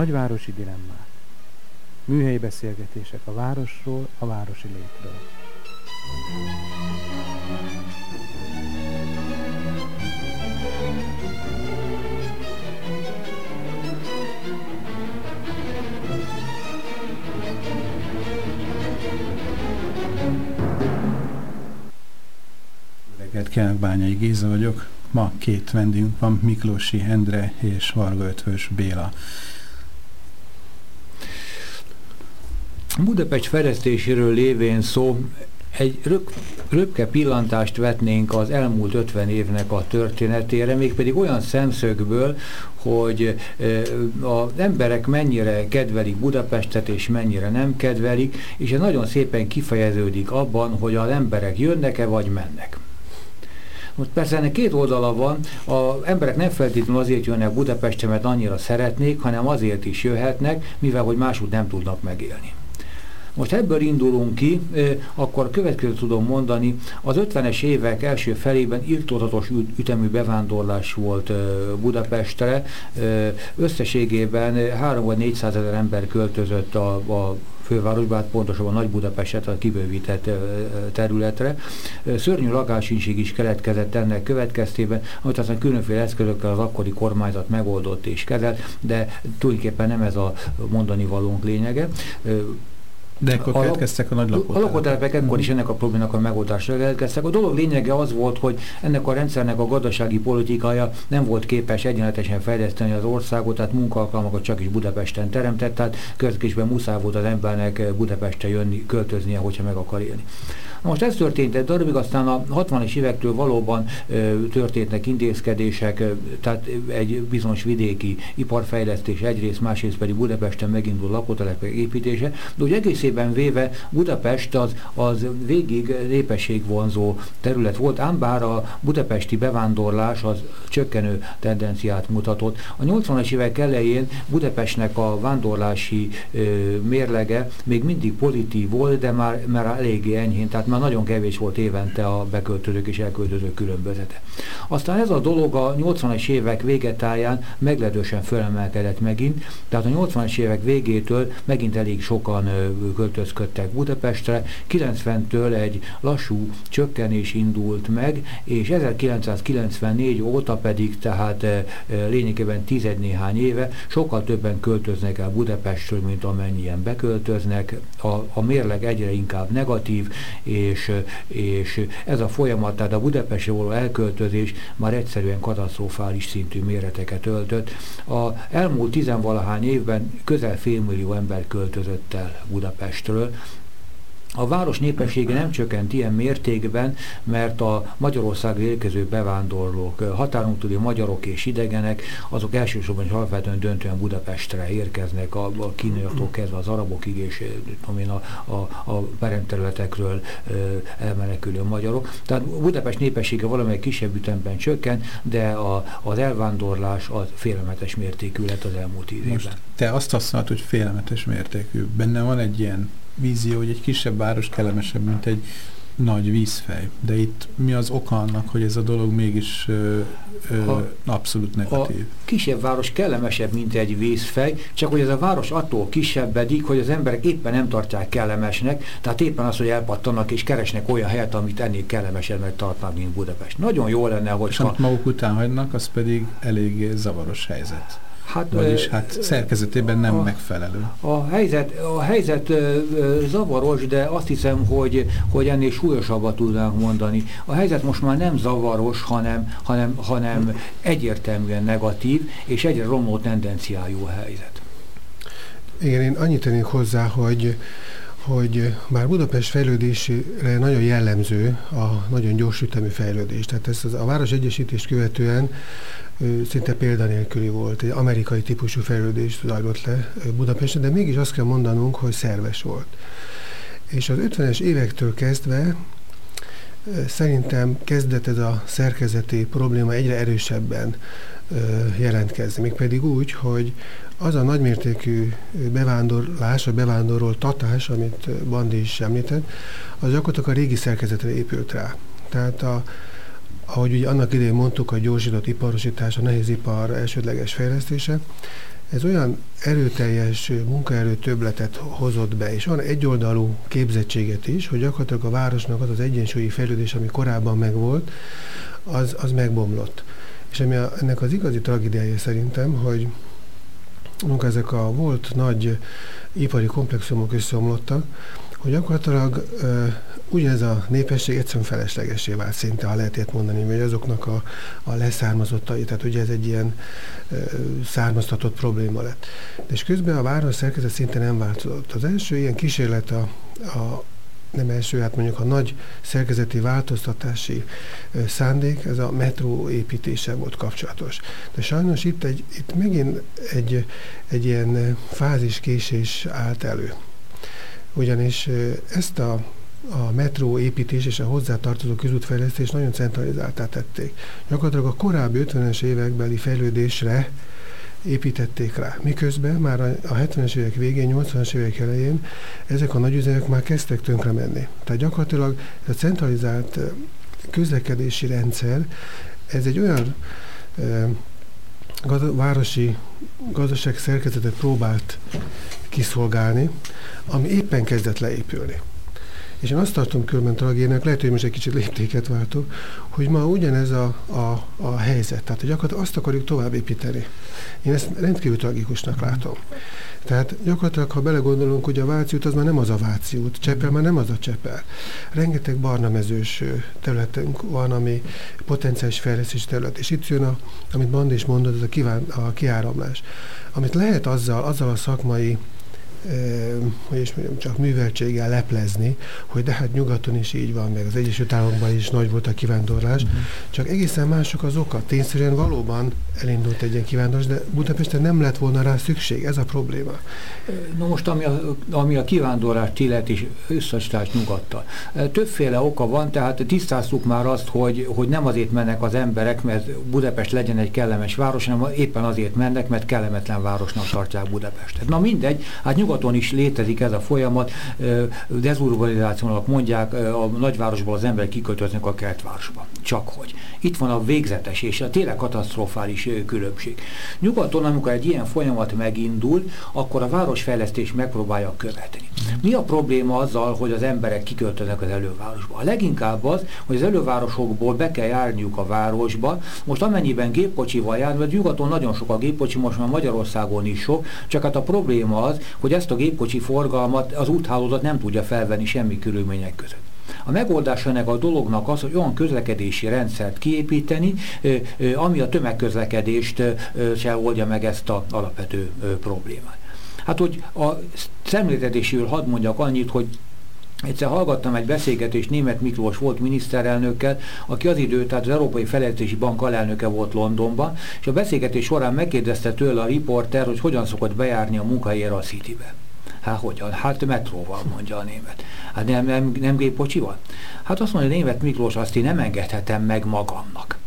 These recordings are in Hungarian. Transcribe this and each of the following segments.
Nagyvárosi dilemmák. Műhelyi beszélgetések a városról, a városi létről. reggelt Bányai Géza vagyok. Ma két vendégünk van, Miklósi Endre és Varga Ötvös Béla. Budapest fejlesztéséről lévén szó, egy röp, röpke pillantást vetnénk az elmúlt 50 évnek a történetére, mégpedig olyan szemszögből, hogy az emberek mennyire kedvelik Budapestet, és mennyire nem kedvelik, és ez nagyon szépen kifejeződik abban, hogy az emberek jönnek-e, vagy mennek. Most persze ennek két oldala van, az emberek nem feltétlenül azért jönnek Budapestre, mert annyira szeretnék, hanem azért is jöhetnek, mivel hogy máshogy nem tudnak megélni. Most ebből indulunk ki, akkor a következőt tudom mondani, az 50-es évek első felében irtózatos ütemű bevándorlás volt Budapestre, összességében 3 vagy 400 ezer ember költözött a, a fővárosba, hát pontosabban Nagy Budapestet a kibővített területre. Szörnyű lakásinség is keletkezett ennek következtében, amit aztán különféle eszközökkel az akkori kormányzat megoldott és kezelt, de tulajdonképpen nem ez a mondani valónk lényege. De ekkor a, keletkeztek a nagy lakótelepek. A lakótelepek ekkor is ennek a problémának a megoldásra keletkeztek. A dolog lényege az volt, hogy ennek a rendszernek a gazdasági politikája nem volt képes egyenletesen fejleszteni az országot, tehát munkaalkalmakat csak is Budapesten teremtett, tehát közkésben muszáj volt az embernek Budapestre jönni, költöznie, hogyha meg akar élni. Most ez történt egy darabig, aztán a 60-es évektől valóban történtek intézkedések, tehát egy bizonyos vidéki iparfejlesztés egyrészt, másrészt pedig Budapesten megindul lakótelepek építése, de úgy egészében véve Budapest az, az végig népességvonzó terület volt, ám bár a budapesti bevándorlás az csökkenő tendenciát mutatott. A 80-as évek elején Budapestnek a vándorlási ö, mérlege még mindig pozitív volt, de már, már eléggé enyhén, tehát már nagyon kevés volt évente a beköltözők és elköltözők különbözete. Aztán ez a dolog a 80-as évek végetáján meglehetősen fölemelkedett megint, tehát a 80-as évek végétől megint elég sokan költözködtek Budapestre, 90-től egy lassú csökkenés indult meg, és 1994 óta pedig, tehát lényegében tizednéhány éve sokkal többen költöznek el Budapestről, mint amennyien beköltöznek. A, a mérleg egyre inkább negatív, és, és ez a folyamat, tehát a Budapesti való elköltözés már egyszerűen katasztrofális szintű méreteket öltött. A elmúlt tizenvalahány évben közel félmillió ember költözött el Budapestről, a város népessége nem csökkent ilyen mértékben, mert a Magyarországra érkező bevándorlók, határon túli magyarok és idegenek, azok elsősorban és alapvetően döntően Budapestre érkeznek, a, a kínaiaktól kezdve az arabokig, és én, a, a, a peremterületekről elmenekülő magyarok. Tehát Budapest népessége valamelyik kisebb ütemben csökken, de a, az elvándorlás az félelmetes mértékű lett az elmúlt évben. Most te azt használod, hogy félelmetes mértékű. Benne van egy ilyen vízió, hogy egy kisebb város kellemesebb, mint egy nagy vízfej. De itt mi az oka annak, hogy ez a dolog mégis ö, ö, a, abszolút negatív? A kisebb város kellemesebb, mint egy vízfej, csak hogy ez a város attól kisebbedik, hogy az emberek éppen nem tartják kellemesnek, tehát éppen az, hogy elpattanak és keresnek olyan helyet, amit ennél kellemesebbnek tartnak, mint Budapest. Nagyon jó lenne, hogy... És amit maguk után hagynak, az pedig eléggé zavaros helyzet. Hát, Vagyis hát szerkezetében nem a, megfelelő. A helyzet, a helyzet zavaros, de azt hiszem, hogy, hogy ennél súlyosabbat tudnánk mondani. A helyzet most már nem zavaros, hanem, hanem, hanem egyértelműen negatív, és egyre romló tendenciájú a helyzet. Igen, én annyit tennék hozzá, hogy hogy bár Budapest fejlődésére nagyon jellemző a nagyon gyors ütemű fejlődés. Tehát ez az, a város egyesítést követően szinte példanélküli volt, egy amerikai típusú fejlődés zajlott le Budapesten, de mégis azt kell mondanunk, hogy szerves volt. És az 50-es évektől kezdve szerintem kezdett ez a szerkezeti probléma egyre erősebben jelentkezni. Mégpedig úgy, hogy az a nagymértékű bevándorlás, a bevándoroltatás, amit Bandi is említett, az gyakorlatilag a régi szerkezetre épült rá. Tehát a, ahogy ugye annak idején mondtuk, a gyorsított iparosítás, a nehézipar elsődleges fejlesztése, ez olyan erőteljes munkaerő többletet hozott be, és van egyoldalú képzettséget is, hogy gyakorlatilag a városnak az az egyensúlyi fejlődés, ami korábban megvolt, az, az megbomlott. És ami a, ennek az igazi tragédiája szerintem, hogy amikor ezek a volt nagy ipari komplexumok összeomlottak, hogy gyakorlatilag ugyanez a népesség egyszerűen feleslegesé vált szinte, ha lehet ilyet mondani, hogy azoknak a, a leszármazottai, tehát ugye ez egy ilyen ö, származtatott probléma lett. De és közben a város szerkezet szinte nem változott. Az első ilyen kísérlet a, a nem első, hát mondjuk a nagy szerkezeti változtatási szándék, ez a metró építése volt kapcsolatos. De sajnos itt, egy, itt megint egy, egy ilyen fáziskésés állt elő. Ugyanis ezt a a metró építés és a hozzátartozó közútfejlesztés nagyon centralizáltá tették. Gyakorlatilag a korábbi 50-es évekbeli fejlődésre építették rá. Miközben már a 70-es évek végén, 80-as évek elején ezek a nagyüzemek már kezdtek tönkre menni. Tehát gyakorlatilag ez a centralizált közlekedési rendszer, ez egy olyan e, gaz- városi gazdaság szerkezetet próbált kiszolgálni, ami éppen kezdett leépülni. És én azt tartom különben tragédiának, lehet, hogy most egy kicsit léptéket váltok, hogy ma ugyanez a, a, a helyzet. Tehát gyakorlatilag azt akarjuk tovább építeni. Én ezt rendkívül tragikusnak látom. Tehát gyakorlatilag, ha belegondolunk, hogy a Váci az már nem az a Váci út, Csepel már nem az a Csepel. Rengeteg barna mezős területünk van, ami potenciális fejlesztés terület. És itt jön, a, amit Bandi is mondott, ez a, kíván, a kiáramlás. Amit lehet azzal, azzal a szakmai hogy is mondjam, csak műveltséggel leplezni, hogy de hát nyugaton is így van, meg az Egyesült Államokban is nagy volt a kivándorlás, uh-huh. csak egészen mások az oka. Tényszerűen valóban elindult egy ilyen kivándorlás, de Budapesten nem lett volna rá szükség, ez a probléma. Na most, ami a, ami a kivándorlást illet és összestárs nyugattal. Többféle oka van, tehát tisztáztuk már azt, hogy, hogy nem azért mennek az emberek, mert Budapest legyen egy kellemes város, hanem éppen azért mennek, mert kellemetlen városnak tartják Budapestet. Na mindegy, hát nyugat nyugaton is létezik ez a folyamat, dezurbanizációnak mondják, a nagyvárosból az emberek kiköltöznek a kertvárosba. Csak hogy. Itt van a végzetes és a tényleg katasztrofális különbség. Nyugaton, amikor egy ilyen folyamat megindul, akkor a városfejlesztés megpróbálja követni. Mi a probléma azzal, hogy az emberek kiköltöznek az elővárosba? A leginkább az, hogy az elővárosokból be kell járniuk a városba. Most amennyiben gépkocsival jár, mert nyugaton nagyon sok a gépkocsi, most már Magyarországon is sok, csak hát a probléma az, hogy ezt a gépkocsi forgalmat az úthálózat nem tudja felvenni semmi körülmények között. A megoldás ennek a dolognak az, hogy olyan közlekedési rendszert kiépíteni, ami a tömegközlekedést se oldja meg ezt a alapvető problémát. Hát, hogy a szemléltetésről hadd mondjak annyit, hogy Egyszer hallgattam egy beszélgetést német Miklós volt miniszterelnökkel, aki az idő, tehát az Európai Fejlesztési Bank alelnöke volt Londonban, és a beszélgetés során megkérdezte tőle a riporter, hogy hogyan szokott bejárni a munkahelyére a Citybe. Hát hogyan? Hát metróval, mondja a német. Hát nem, nem, nem gépkocsival? Hát azt mondja, a német Miklós, azt én nem engedhetem meg magamnak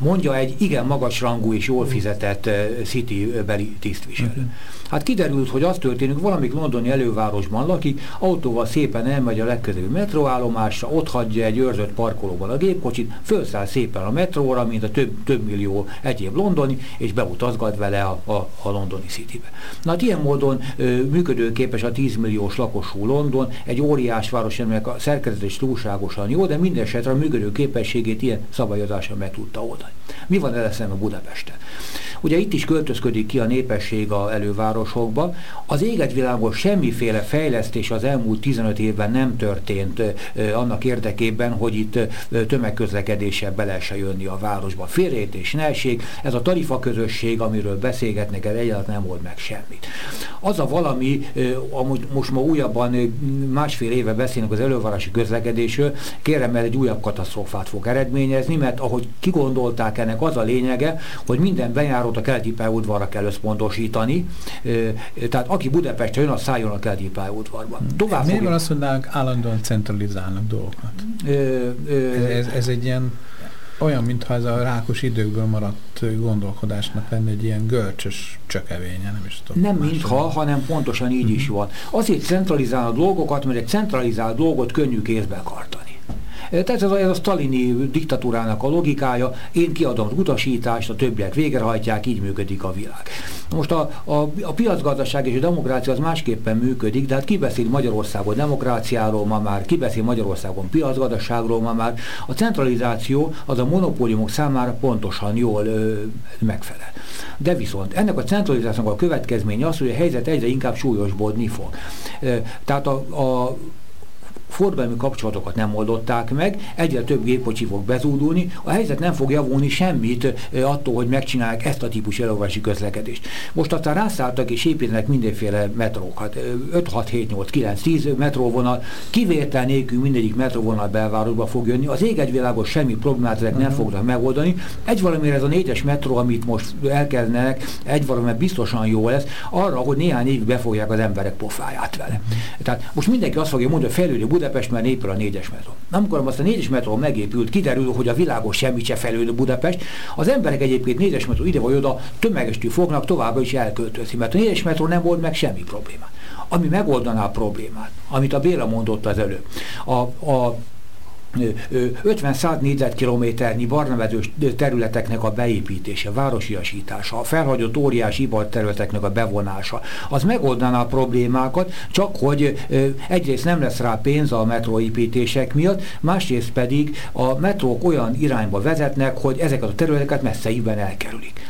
mondja egy igen magas rangú és jól fizetett uh, City-beli tisztviselő. Uh-huh. Hát kiderült, hogy az történik, valamik londoni elővárosban lakik, autóval szépen elmegy a legközelebbi metróállomásra, ott hagyja egy őrzött parkolóban a gépkocsit, felszáll szépen a metróra, mint a több, több millió egyéb londoni, és beutazgat vele a, a, a londoni Citybe. Na hát ilyen módon ö, működőképes a 10 milliós lakosú London, egy óriás város, aminek a szerkezet túlságosan jó, de minden esetre a működő képességét ilyen szabályozással meg tudta oldani. Mi van ezzel a Budapesten? Ugye itt is költözködik ki a népesség a elővárosokba. Az égetvilágon semmiféle fejlesztés az elmúlt 15 évben nem történt annak érdekében, hogy itt tömegközlekedéssel be lehessen jönni a városba. Félreértés, nelség, ez a tarifa közösség, amiről beszélgetnek, ez egyáltalán nem volt meg semmit. Az a valami, amúgy most ma újabban másfél éve beszélnek az elővárosi közlekedésről, kérem, mert egy újabb katasztrófát fog eredményezni, mert ahogy kigondolták ennek az a lényege, hogy minden bejáró járót a keleti pályaudvarra kell összpontosítani. Tehát aki Budapestre jön, az szálljon a keleti pályaudvarba. Hmm. Tovább Miért van azt, hogy állandóan centralizálnak dolgokat? Ö, ö, ez, ez, ez egy ilyen olyan, mintha ez a rákos időkből maradt gondolkodásnak lenne egy ilyen görcsös csökevénye, nem is tudom. Nem mintha, hanem pontosan így uh -huh. is mhm. van. Azért centralizál a dolgokat, mert egy centralizált dolgot könnyű kézbe kartani. Tehát ez a, ez a sztalini diktatúrának a logikája, én kiadom az utasítást, a többiek végrehajtják, így működik a világ. Most a, a, a piacgazdaság és a demokrácia az másképpen működik, de hát ki beszél Magyarországon demokráciáról ma már, ki beszél Magyarországon piacgazdaságról ma már. A centralizáció az a monopóliumok számára pontosan jól ö, megfelel. De viszont ennek a centralizációnak a következménye az, hogy a helyzet egyre inkább súlyosbodni fog. Tehát a, a forgalmi kapcsolatokat nem oldották meg, egyre több gépkocsi fog bezúdulni, a helyzet nem fog javulni semmit attól, hogy megcsinálják ezt a típusú elolvási közlekedést. Most aztán rászálltak és építenek mindenféle metrókat, 5, 6, 7, 8, 9, 10 metróvonal, kivétel nélkül mindegyik metróvonal belvárosba fog jönni, az ég egy világos semmi problémát ezek nem mhm. fognak megoldani. Egy valamire ez a négyes metró, amit most elkezdenek, egy valamire biztosan jó lesz, arra, hogy néhány évig befogják az emberek pofáját vele. Tehát most mindenki azt fogja mondani, hogy Budapest már épül a négyes metró. Amikor azt a négyes metró megépült, kiderül, hogy a világos semmit se fejlődő Budapest. Az emberek egyébként négyes metró ide vagy oda tömegestű fognak továbbra is elköltözni, mert a négyes metró nem volt meg semmi probléma. Ami megoldaná a problémát, amit a Béla mondott az előbb. A, a 50-100 négyzetkilométernyi barnavedős területeknek a beépítése, városiasítása, a felhagyott óriási iparterületeknek a bevonása, az megoldaná a problémákat, csak hogy egyrészt nem lesz rá pénz a metróépítések miatt, másrészt pedig a metrók olyan irányba vezetnek, hogy ezeket a területeket messzeiben elkerülik.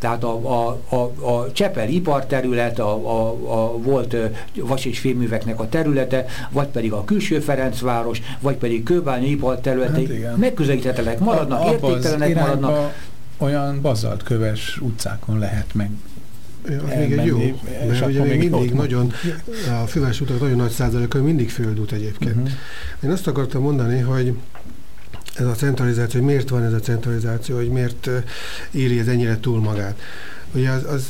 Tehát a, a, a, a Csepel iparterület, a, a, a volt vas- és fémműveknek a területe, vagy pedig a külső Ferencváros, vagy pedig Kőbánya iparterülete hát megközelíthetetlenek maradnak, a, értéktelenek maradnak. Olyan bazaltköves utcákon lehet meg az még egy jó, mert ugye még mindig nagyon, a főváros utak nagyon nagy százaléka mindig földút egyébként. Uh-huh. Én azt akartam mondani, hogy ez a centralizáció, hogy miért van ez a centralizáció, hogy miért éri ez ennyire túl magát. Ugye az, az,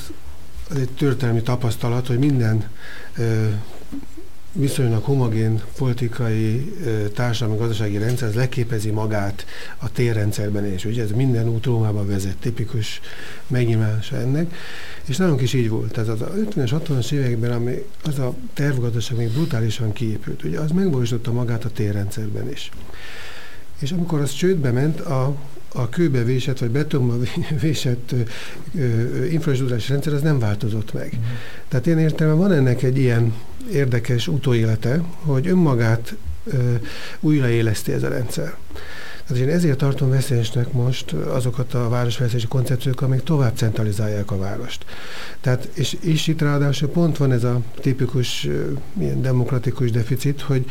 az egy történelmi tapasztalat, hogy minden ö, viszonylag homogén politikai, társadalmi, gazdasági rendszer, az leképezi magát a térrendszerben is. Ugye ez minden út Rómába vezet, tipikus megnyilvánása ennek. És nálunk is így volt. Ez az 50-es, 60-as években, ami az a tervgazdaság még brutálisan kiépült, ugye az megvalósította magát a térrendszerben is. És amikor az csődbe ment, a, a kőbe vésett, vagy betonba vésett infrastruktúrás rendszer, az nem változott meg. Uh-huh. Tehát én értem, van ennek egy ilyen érdekes utóélete, hogy önmagát ö, újraéleszti ez a rendszer. Tehát én ezért tartom veszélyesnek most azokat a városfejlesztési koncepciók, amik tovább centralizálják a várost. Tehát, és, és itt ráadásul pont van ez a tipikus ilyen demokratikus deficit, hogy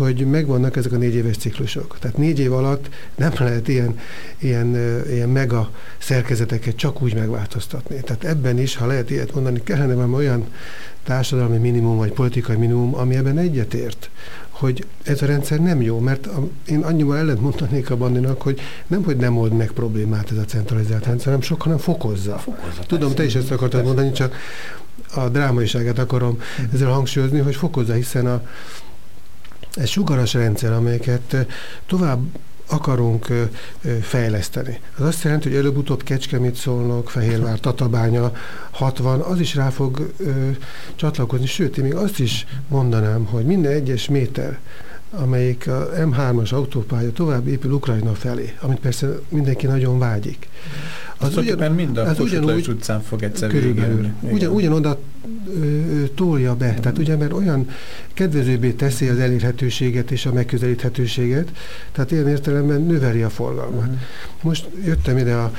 hogy megvannak ezek a négy éves ciklusok. Tehát négy év alatt nem lehet ilyen, ilyen, ilyen mega szerkezeteket csak úgy megváltoztatni. Tehát ebben is, ha lehet ilyet mondani, kellene valami olyan társadalmi minimum vagy politikai minimum, ami ebben egyetért, hogy ez a rendszer nem jó, mert a, én annyival ellent mondanék a bandinak, hogy nem, hogy nem old meg problémát ez a centralizált rendszer, hanem sokkal nem fokozza. fokozza Tudom, te is ezt akartad persze. mondani, csak a drámaiságát akarom ezzel hangsúlyozni, hogy fokozza, hiszen a, ez sugaras rendszer, amelyeket tovább akarunk fejleszteni. Az azt jelenti, hogy előbb-utóbb Kecskemét szólnak, Fehérvár, Tatabánya 60, az is rá fog ö, csatlakozni, sőt, én még azt is mondanám, hogy minden egyes méter, amelyik a M3-as autópálya tovább épül Ukrajna felé, amit persze mindenki nagyon vágyik. Az, ugyan, mind a az ugyanúgy, utcán fog egyszer körülbelül. Ugyan, ugyanoda tolja be, tehát ugye, mert olyan kedvezőbbé teszi az elérhetőséget és a megközelíthetőséget, tehát ilyen értelemben növeli a forgalmat. Uh-huh. Most jöttem ide a,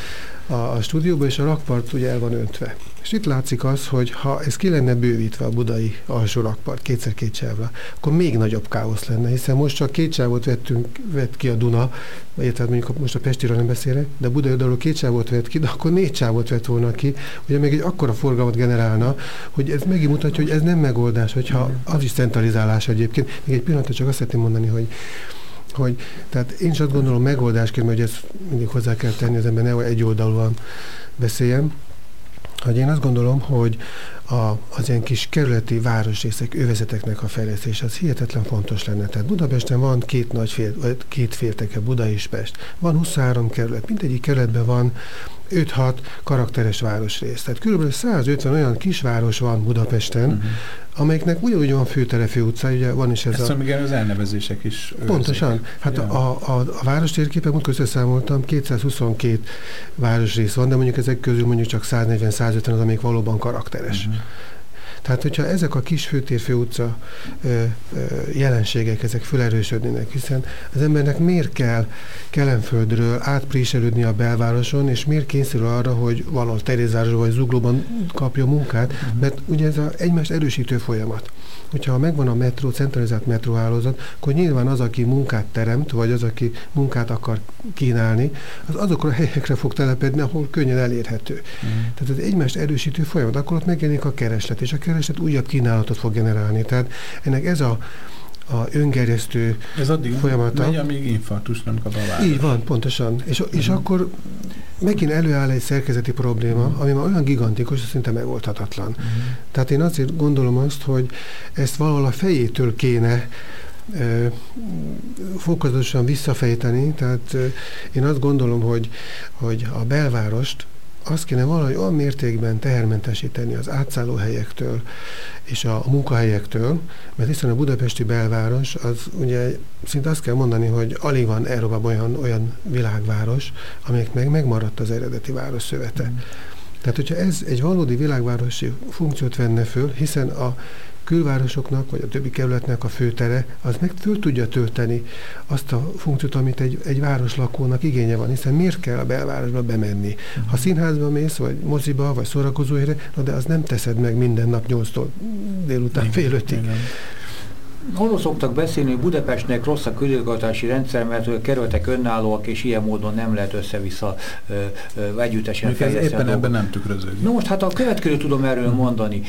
a, a stúdióba, és a rakpart ugye el van öntve. És itt látszik az, hogy ha ez ki lenne bővítve a budai alsó rakpart kétszer két sávra, akkor még nagyobb káosz lenne, hiszen most csak két sávot vettünk, vett ki a Duna, tehát mondjuk most a Pestiről nem beszélek, de a budai oldalról két sávot vett ki, de akkor négy sávot vett volna ki, ugye még egy akkora forgalmat generálna, hogy ez megint mutatja, hogy ez nem megoldás, hogyha az is centralizálás egyébként. Még egy pillanatra csak azt szeretném mondani, hogy hogy, tehát én is azt gondolom megoldásként, hogy ezt mindig hozzá kell tenni, az ember ne egy oldalúan beszéljem, hogy én azt gondolom, hogy a, az ilyen kis kerületi városrészek, övezeteknek a fejlesztése az hihetetlen fontos lenne. Tehát Budapesten van két nagy fél, két félteke, Buda és Pest. Van 23 kerület, mindegyik kerületben van 5-6 karakteres városrész. Tehát kb. 150 olyan kisváros van Budapesten, uh-huh. amelyiknek ugyanúgy van főtere, főutca, ugye van is ez Ezt a... igen, az elnevezések is Pontosan. Őrzik. Hát ja. a, a, a város térképen, múltkor összeszámoltam, 222 városrész van, de mondjuk ezek közül mondjuk csak 140-150 az, amelyik valóban karakteres. Uh-huh. Tehát, hogyha ezek a kis főtér, utca ö, ö, jelenségek, ezek felerősödnének, hiszen az embernek miért kell Kelenföldről átpréselődni a belvároson, és miért kényszerül arra, hogy valahol Terézvárosban vagy Zuglóban kapja munkát, uh-huh. mert ugye ez az egymást erősítő folyamat. Hogyha megvan a metró, centralizált metróhálózat, akkor nyilván az, aki munkát teremt, vagy az, aki munkát akar kínálni, az azokra a helyekre fog telepedni, ahol könnyen elérhető. Uh-huh. Tehát ez egymást erősítő folyamat, akkor ott megjelenik a kereslet, és a kereslet újabb kínálatot fog generálni. Tehát ennek ez a a öngerjesztő Ez addig folyamata. megy, amíg infartus nem kap a város. Így van, pontosan. És, és uh-huh. akkor megint előáll egy szerkezeti probléma, uh-huh. ami már olyan gigantikus, hogy szinte megoldhatatlan. Uh-huh. Tehát én azért gondolom azt, hogy ezt valahol a fejétől kéne fokozatosan visszafejteni, tehát én azt gondolom, hogy, hogy a belvárost azt kéne valahogy olyan mértékben tehermentesíteni az átszállóhelyektől és a munkahelyektől, mert hiszen a budapesti belváros, az ugye szinte azt kell mondani, hogy alig van Európában olyan, olyan világváros, amelyek meg megmaradt az eredeti város szövete. Mm. Tehát, hogyha ez egy valódi világvárosi funkciót venne föl, hiszen a külvárosoknak, vagy a többi kerületnek a főtere, az meg föl tudja tölteni azt a funkciót, amit egy, egy város lakónak igénye van, hiszen miért kell a belvárosba bemenni? Ha színházba mész, vagy moziba, vagy szórakozóhelyre, de az nem teszed meg minden nap 8-tól délután fél ötig. Arról szoktak beszélni, hogy Budapestnek rossz a közigazgatási rendszer, mert a kerületek önállóak, és ilyen módon nem lehet össze-vissza együttesen fejleszteni. Éppen ebben nem tükröződik. No most hát a következő tudom erről hmm. mondani.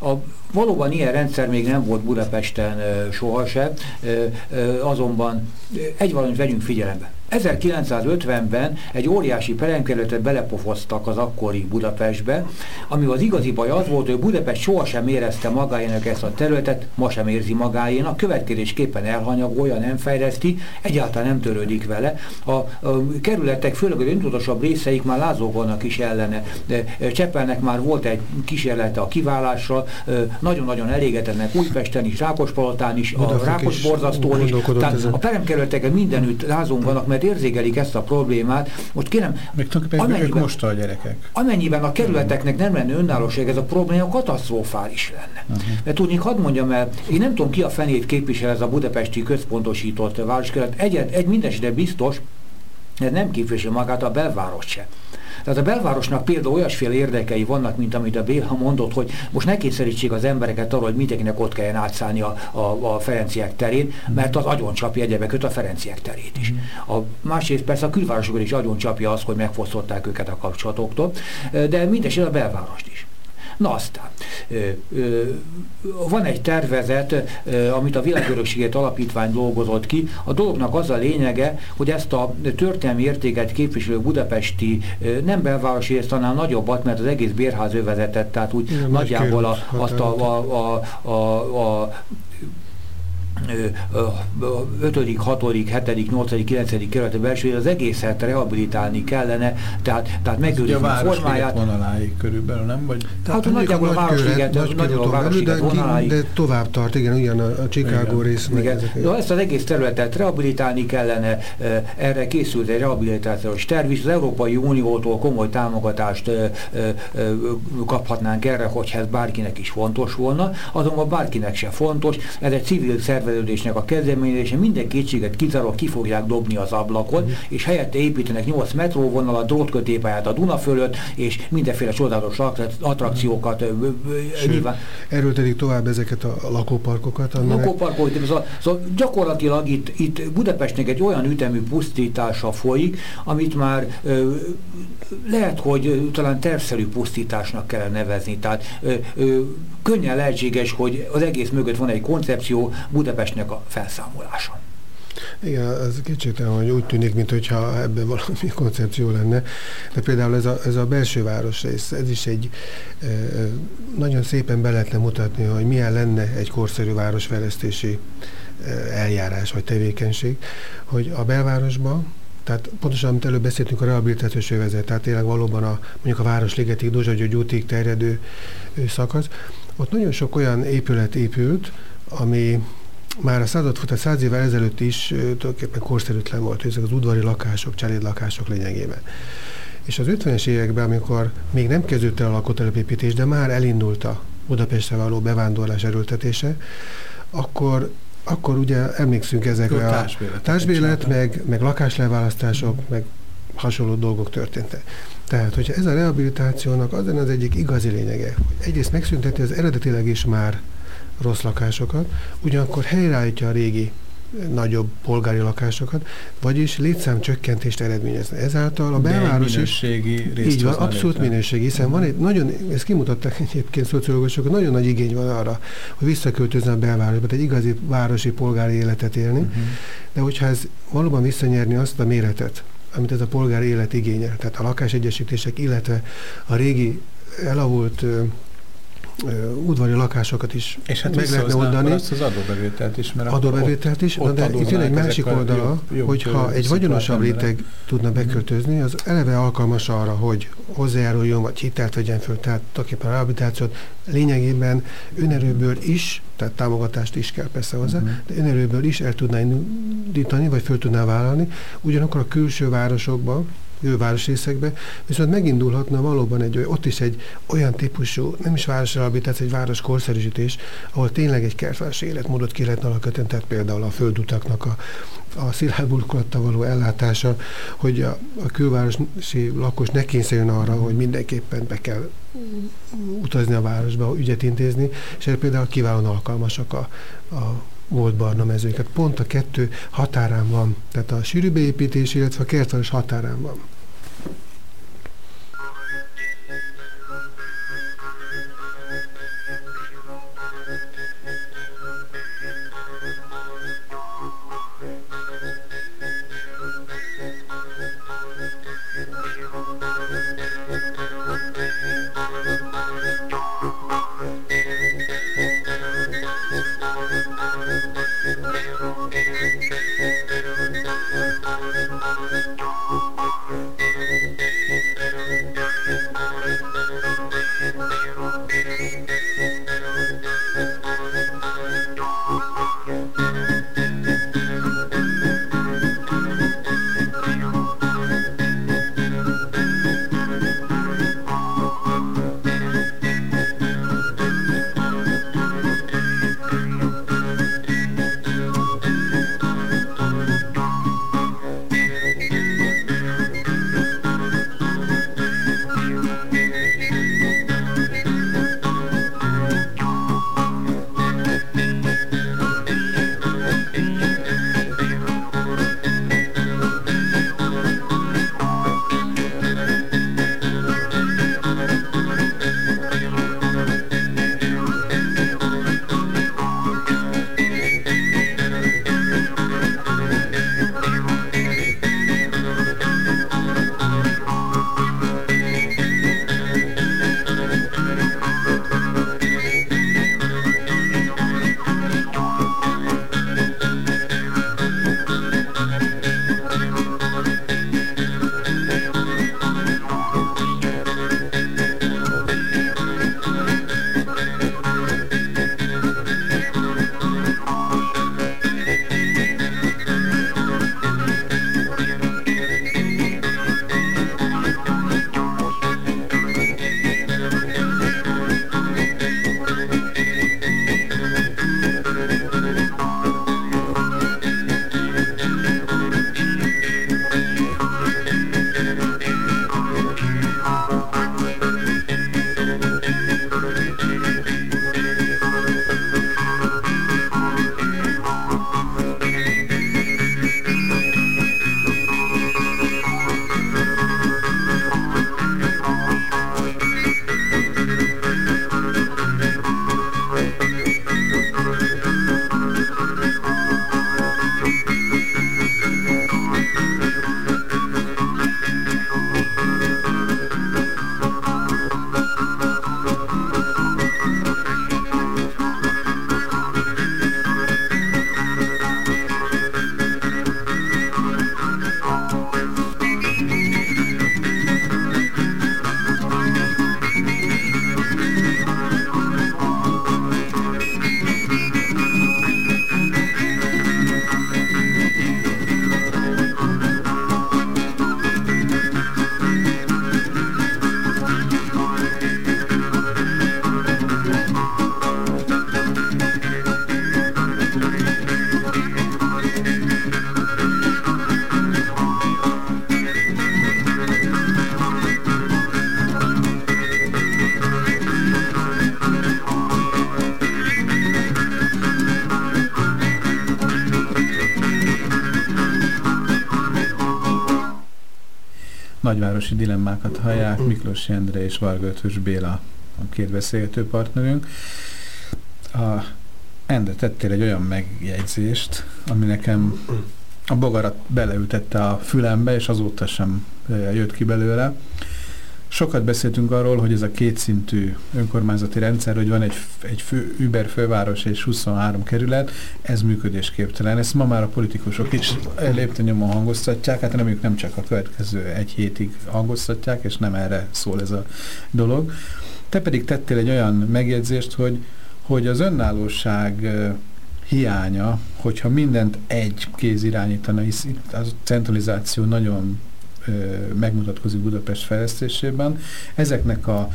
A, valóban ilyen rendszer még nem volt Budapesten sohasem, azonban egy valamit vegyünk figyelembe. 1950-ben egy óriási peremkerületet belepofoztak az akkori Budapestbe, ami az igazi baj az volt, hogy Budapest sohasem érezte magáénak ezt a területet, ma sem érzi magáénak, következésképpen elhanyagolja, nem fejleszti, egyáltalán nem törődik vele. A, a kerületek, főleg az öntudosabb részeik már lázogolnak is ellene. De Csepelnek már volt egy kísérlete a kiválásra, nagyon-nagyon elégedetnek Újpesten is, Rákospalotán is, a Rákosborzasztón is. Tehát a peremkerületeket mindenütt lázonganak, mert érzékelik ezt a problémát. Most kérem, Még amennyiben, most a gyerekek. Amennyiben a kerületeknek nem lenne önállóság, ez a probléma katasztrofális lenne. Uh-huh. Mert tudni, hadd mondjam el, én nem tudom ki a fenét képvisel ez a budapesti központosított városkerület. Egy, egy mindesre biztos, ez nem képvisel magát a belváros se. Tehát a belvárosnak például olyasféle érdekei vannak, mint amit a Béla mondott, hogy most ne kényszerítsék az embereket arra, hogy mindenkinek ott kelljen átszállni a, a, a Ferenciek terén, mert az agyon csapja egyebek a Ferenciek terét is. A másrészt persze a külvárosokon is agyon csapja az, hogy megfosztották őket a kapcsolatoktól, de mindeset a belvárost is. Na aztán, van egy tervezet, amit a Világörökséget Alapítvány dolgozott ki. A dolognak az a lényege, hogy ezt a történelmi értéket képviselő budapesti, nem belvárosi részt, hanem nagyobbat, mert az egész bérház övezetet, tehát úgy Igen, nagyjából a, azt a, a, a, a, a 5., 6., 7., 8., 9. kerületi belső, az egészet rehabilitálni kellene, tehát, tehát megőrizni a formáját. vonaláig körülbelül, nem? Vagy, tehát hát nagyjából a Városliget, nagyjából a Városliget vonaláig. De tovább tart, igen, ugyan a Chicago rész. Igen. Ezt az egész területet rehabilitálni kellene, erre készült egy rehabilitációs terv, és az Európai Uniótól komoly támogatást kaphatnánk erre, hogyha ez bárkinek is fontos volna, azonban bárkinek se fontos, ez egy civil szervezet fejlődésnek a kezdeményezése minden kétséget kizárólag ki fogják dobni az ablakon, mm. és helyette építenek 8 metróvonalat, drótkötépáját a Duna fölött, és mindenféle csodálatos attrakciókat. Sőt, nyilván. Erőltetik tovább ezeket a lakóparkokat. Aminek... Lakóparkok, szóval, szóval gyakorlatilag itt, itt Budapestnek egy olyan ütemű pusztítása folyik, amit már ö, lehet, hogy talán tervszerű pusztításnak kell nevezni. Tehát ö, ö, könnyen lehetséges, hogy az egész mögött van egy koncepció, Budapestnek a felszámolása. Igen, az kétségtelen, hogy úgy tűnik, mintha ebben valami koncepció lenne. De például ez a, ez a belső városrész, ez is egy e, nagyon szépen be lehetne mutatni, hogy milyen lenne egy korszerű városfejlesztési eljárás vagy tevékenység, hogy a belvárosban tehát pontosan, amit előbb beszéltünk, a rehabilitációs övezet, tehát tényleg valóban a, mondjuk a Városligetig, Dozsagyógy útig terjedő szakasz, ott nagyon sok olyan épület épült, ami már a század, tehát száz évvel ezelőtt is tulajdonképpen korszerűtlen volt, ezek az udvari lakások, családlakások lényegében. És az 50-es években, amikor még nem kezdődte a lakótelepépítés, de már elindult a Budapestre való bevándorlás erőltetése, akkor akkor ugye emlékszünk ezekre a társbélet, meg, meg lakásleválasztások, meg hasonló dolgok történtek. Tehát, hogyha ez a rehabilitációnak az az egyik igazi lényege, hogy egyrészt megszünteti az eredetileg is már rossz lakásokat, ugyanakkor helyreállítja a régi nagyobb polgári lakásokat, vagyis létszámcsökkentést eredményezne. Ezáltal a belváros is... Így van, abszolút minőségi, hiszen van egy nagyon, ezt kimutatták egyébként szociológusok, nagyon nagy igény van arra, hogy visszaköltözzen a belvárosba, egy igazi városi polgári életet élni, uh-huh. de hogyha ez valóban visszanyerni azt a méretet, amit ez a polgári élet igényel, tehát a lakásegyesítések, illetve a régi elavult udvari lakásokat is és hát meg lehetne oldani. azt az adóbevételt is, mert adóbevételt is, ott, de itt jön egy másik oldala, jobb, hogyha egy vagyonosabb réteg tudna mhm. beköltözni, az eleve alkalmas arra, hogy hozzájáruljon, vagy hitelt vegyen föl, tehát tulajdonképpen rehabilitációt lényegében önerőből is, tehát támogatást is kell persze hozzá, uh-huh. de önerőből is el tudná indítani, vagy föl tudná vállalni. Ugyanakkor a külső városokban, részekbe, viszont megindulhatna valóban egy, ott is egy olyan típusú, nem is városrehabilitáció, egy város korszerűsítés, ahol tényleg egy kertvárosi életmódot ki lehetne alakítani, tehát például a földutaknak a, a szilárd való ellátása, hogy a, a külvárosi lakos ne kényszerjön arra, hogy mindenképpen be kell utazni a városba, ügyet intézni, és erre például kiválóan alkalmasak a, a volt barna mezőket. Pont a kettő határán van, tehát a sűrűbeépítés, illetve a kertváros határán van. Nagyvárosi dilemmákat hallják, Miklós Jendre és Varga Béla a két beszélgető partnerünk. A Endre tettél egy olyan megjegyzést, ami nekem a bogarat beleültette a fülembe, és azóta sem jött ki belőle. Sokat beszéltünk arról, hogy ez a kétszintű önkormányzati rendszer, hogy van egy, egy fő, Uber főváros és 23 kerület, ez működésképtelen. Ezt ma már a politikusok is léptenyomon hangoztatják, hát nem ők nem csak a következő egy hétig hangoztatják, és nem erre szól ez a dolog. Te pedig tettél egy olyan megjegyzést, hogy, hogy az önállóság hiánya, hogyha mindent egy kéz irányítana, hisz itt a centralizáció nagyon megmutatkozik Budapest fejlesztésében. Ezeknek a,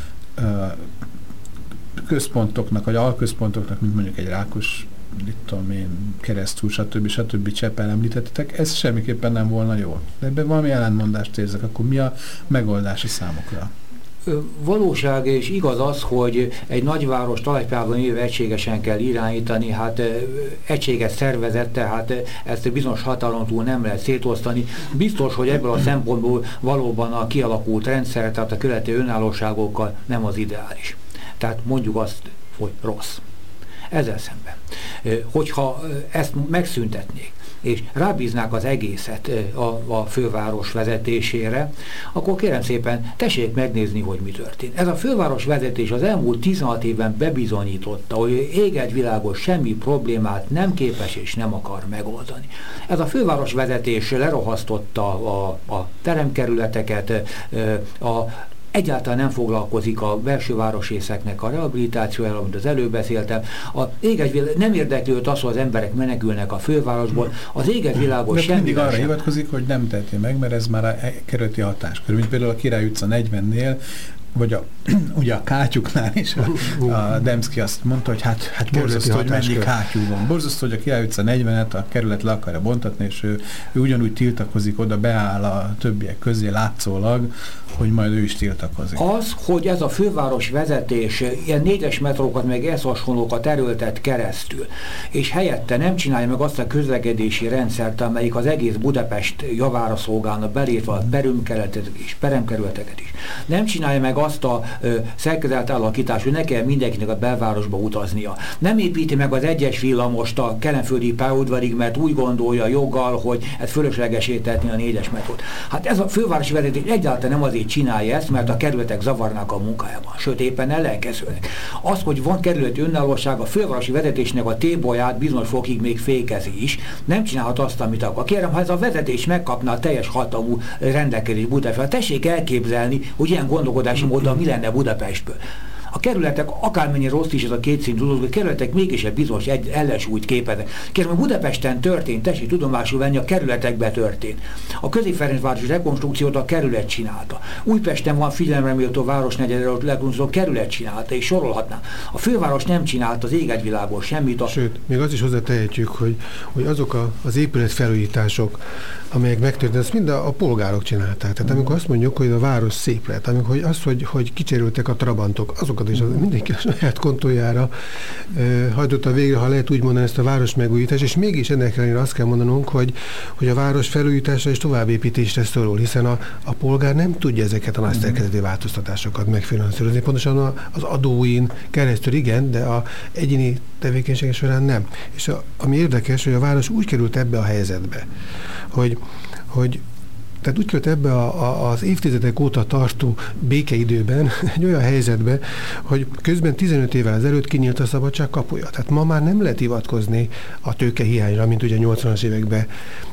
központoknak, vagy alközpontoknak, mint mondjuk egy Rákos mit tudom én, keresztül, stb. stb. Cseppel említettetek, ez semmiképpen nem volna jó. De ebben valami ellentmondást érzek, akkor mi a megoldás a számokra? Valóság és igaz az, hogy egy nagyváros talajpában jövő egységesen kell irányítani, hát egységes szervezet, tehát ezt bizonyos hatalon túl nem lehet szétosztani. Biztos, hogy ebből a szempontból valóban a kialakult rendszer, tehát a követő önállóságokkal nem az ideális. Tehát mondjuk azt, hogy rossz. Ezzel szemben. Hogyha ezt megszüntetnék, és rábíznák az egészet a, a főváros vezetésére, akkor kérem szépen tessék megnézni, hogy mi történt. Ez a főváros vezetés az elmúlt 16 évben bebizonyította, hogy éget világos semmi problémát nem képes és nem akar megoldani. Ez a főváros vezetés lerohasztotta a, a teremkerületeket, a egyáltalán nem foglalkozik a belső városrészeknek a rehabilitációjával, amit az előbb beszéltem. A éges világ, nem érdekli őt az, hogy az emberek menekülnek a fővárosból. Az éges világos semmi. mindig arra sem. hivatkozik, hogy nem teheti meg, mert ez már a kerületi hatáskör. Mint például a Király utca 40-nél vagy a, ugye a kátyuknál is a, a Demszki azt mondta, hogy hát, hát borzasztó, hogy mennyi kátyú van. Borzasztó, hogy a Király utca 40-et a kerület le akarja bontatni, és ő, ő ugyanúgy tiltakozik, oda beáll a többiek közé látszólag, hogy majd ő is tiltakozik. Az, hogy ez a főváros vezetés ilyen négyes metrókat, meg ezt hasonlókat erőltet keresztül, és helyette nem csinálja meg azt a közlekedési rendszert, amelyik az egész Budapest javára szolgálna, belétve a perümkerületeket is, peremkerületeket is. Nem csinálja meg azt a szerkezet alakítást, hogy ne kell mindenkinek a belvárosba utaznia. Nem építi meg az egyes villamost a kelenföldi pályaudvarig, mert úgy gondolja joggal, hogy ez fölöslegesítetni a négyes metrót. Hát ez a fővárosi vezetés egyáltalán nem azért csinálja ezt, mert a kerületek zavarnak a munkájában. Sőt, éppen ellenkezőleg. Az, hogy van kerületi önállóság, a fővárosi vezetésnek a tébolyát bizonyos fokig még fékezi is, nem csinálhat azt, amit akar. Kérem, ha ez a vezetés megkapna a teljes hatalmú rendelkezés Budapest, tessék elképzelni, hogy ilyen gondolkodási módon mi lenne Budapestből. A kerületek, akármennyi rossz is ez a kétszintű dolog, a kerületek mégis egy bizonyos egy ellensúlyt képeznek. Kérem, Budapesten történt, tessék tudomásul venni, a kerületekbe történt. A közép-ferencvárosi rekonstrukciót a kerület csinálta. Újpesten van figyelemre méltó városnegyedről rekonstrukció, a kerület csinálta, és sorolhatnám. A főváros nem csinált az égegyvilágból semmit. A... Sőt, még azt is hozzátehetjük, hogy, hogy azok a, az épület felújítások, amelyek megtörtént, ezt mind a, a polgárok csinálták. Tehát amikor azt mondjuk, hogy a város szép lett, amikor hogy az, hogy, hogy kicserültek a trabantok, azokat is az, mindenki a saját kontójára hajtotta végre, ha lehet úgy mondani ezt a város megújítás, és mégis ennek ellenére azt kell mondanunk, hogy, hogy a város felújítása és továbbépítésre szorul, hiszen a, a polgár nem tudja ezeket a nagy szerkezeti változtatásokat megfinanszírozni. Pontosan az adóin keresztül igen, de a egyéni tevékenységek során nem. És a, ami érdekes, hogy a város úgy került ebbe a helyzetbe, hogy, hogy tehát úgy került ebbe a, a, az évtizedek óta tartó békeidőben egy olyan helyzetbe, hogy közben 15 évvel ezelőtt kinyílt a szabadság kapuja. Tehát ma már nem lehet hivatkozni a tőke hiányra, mint ugye 80-as években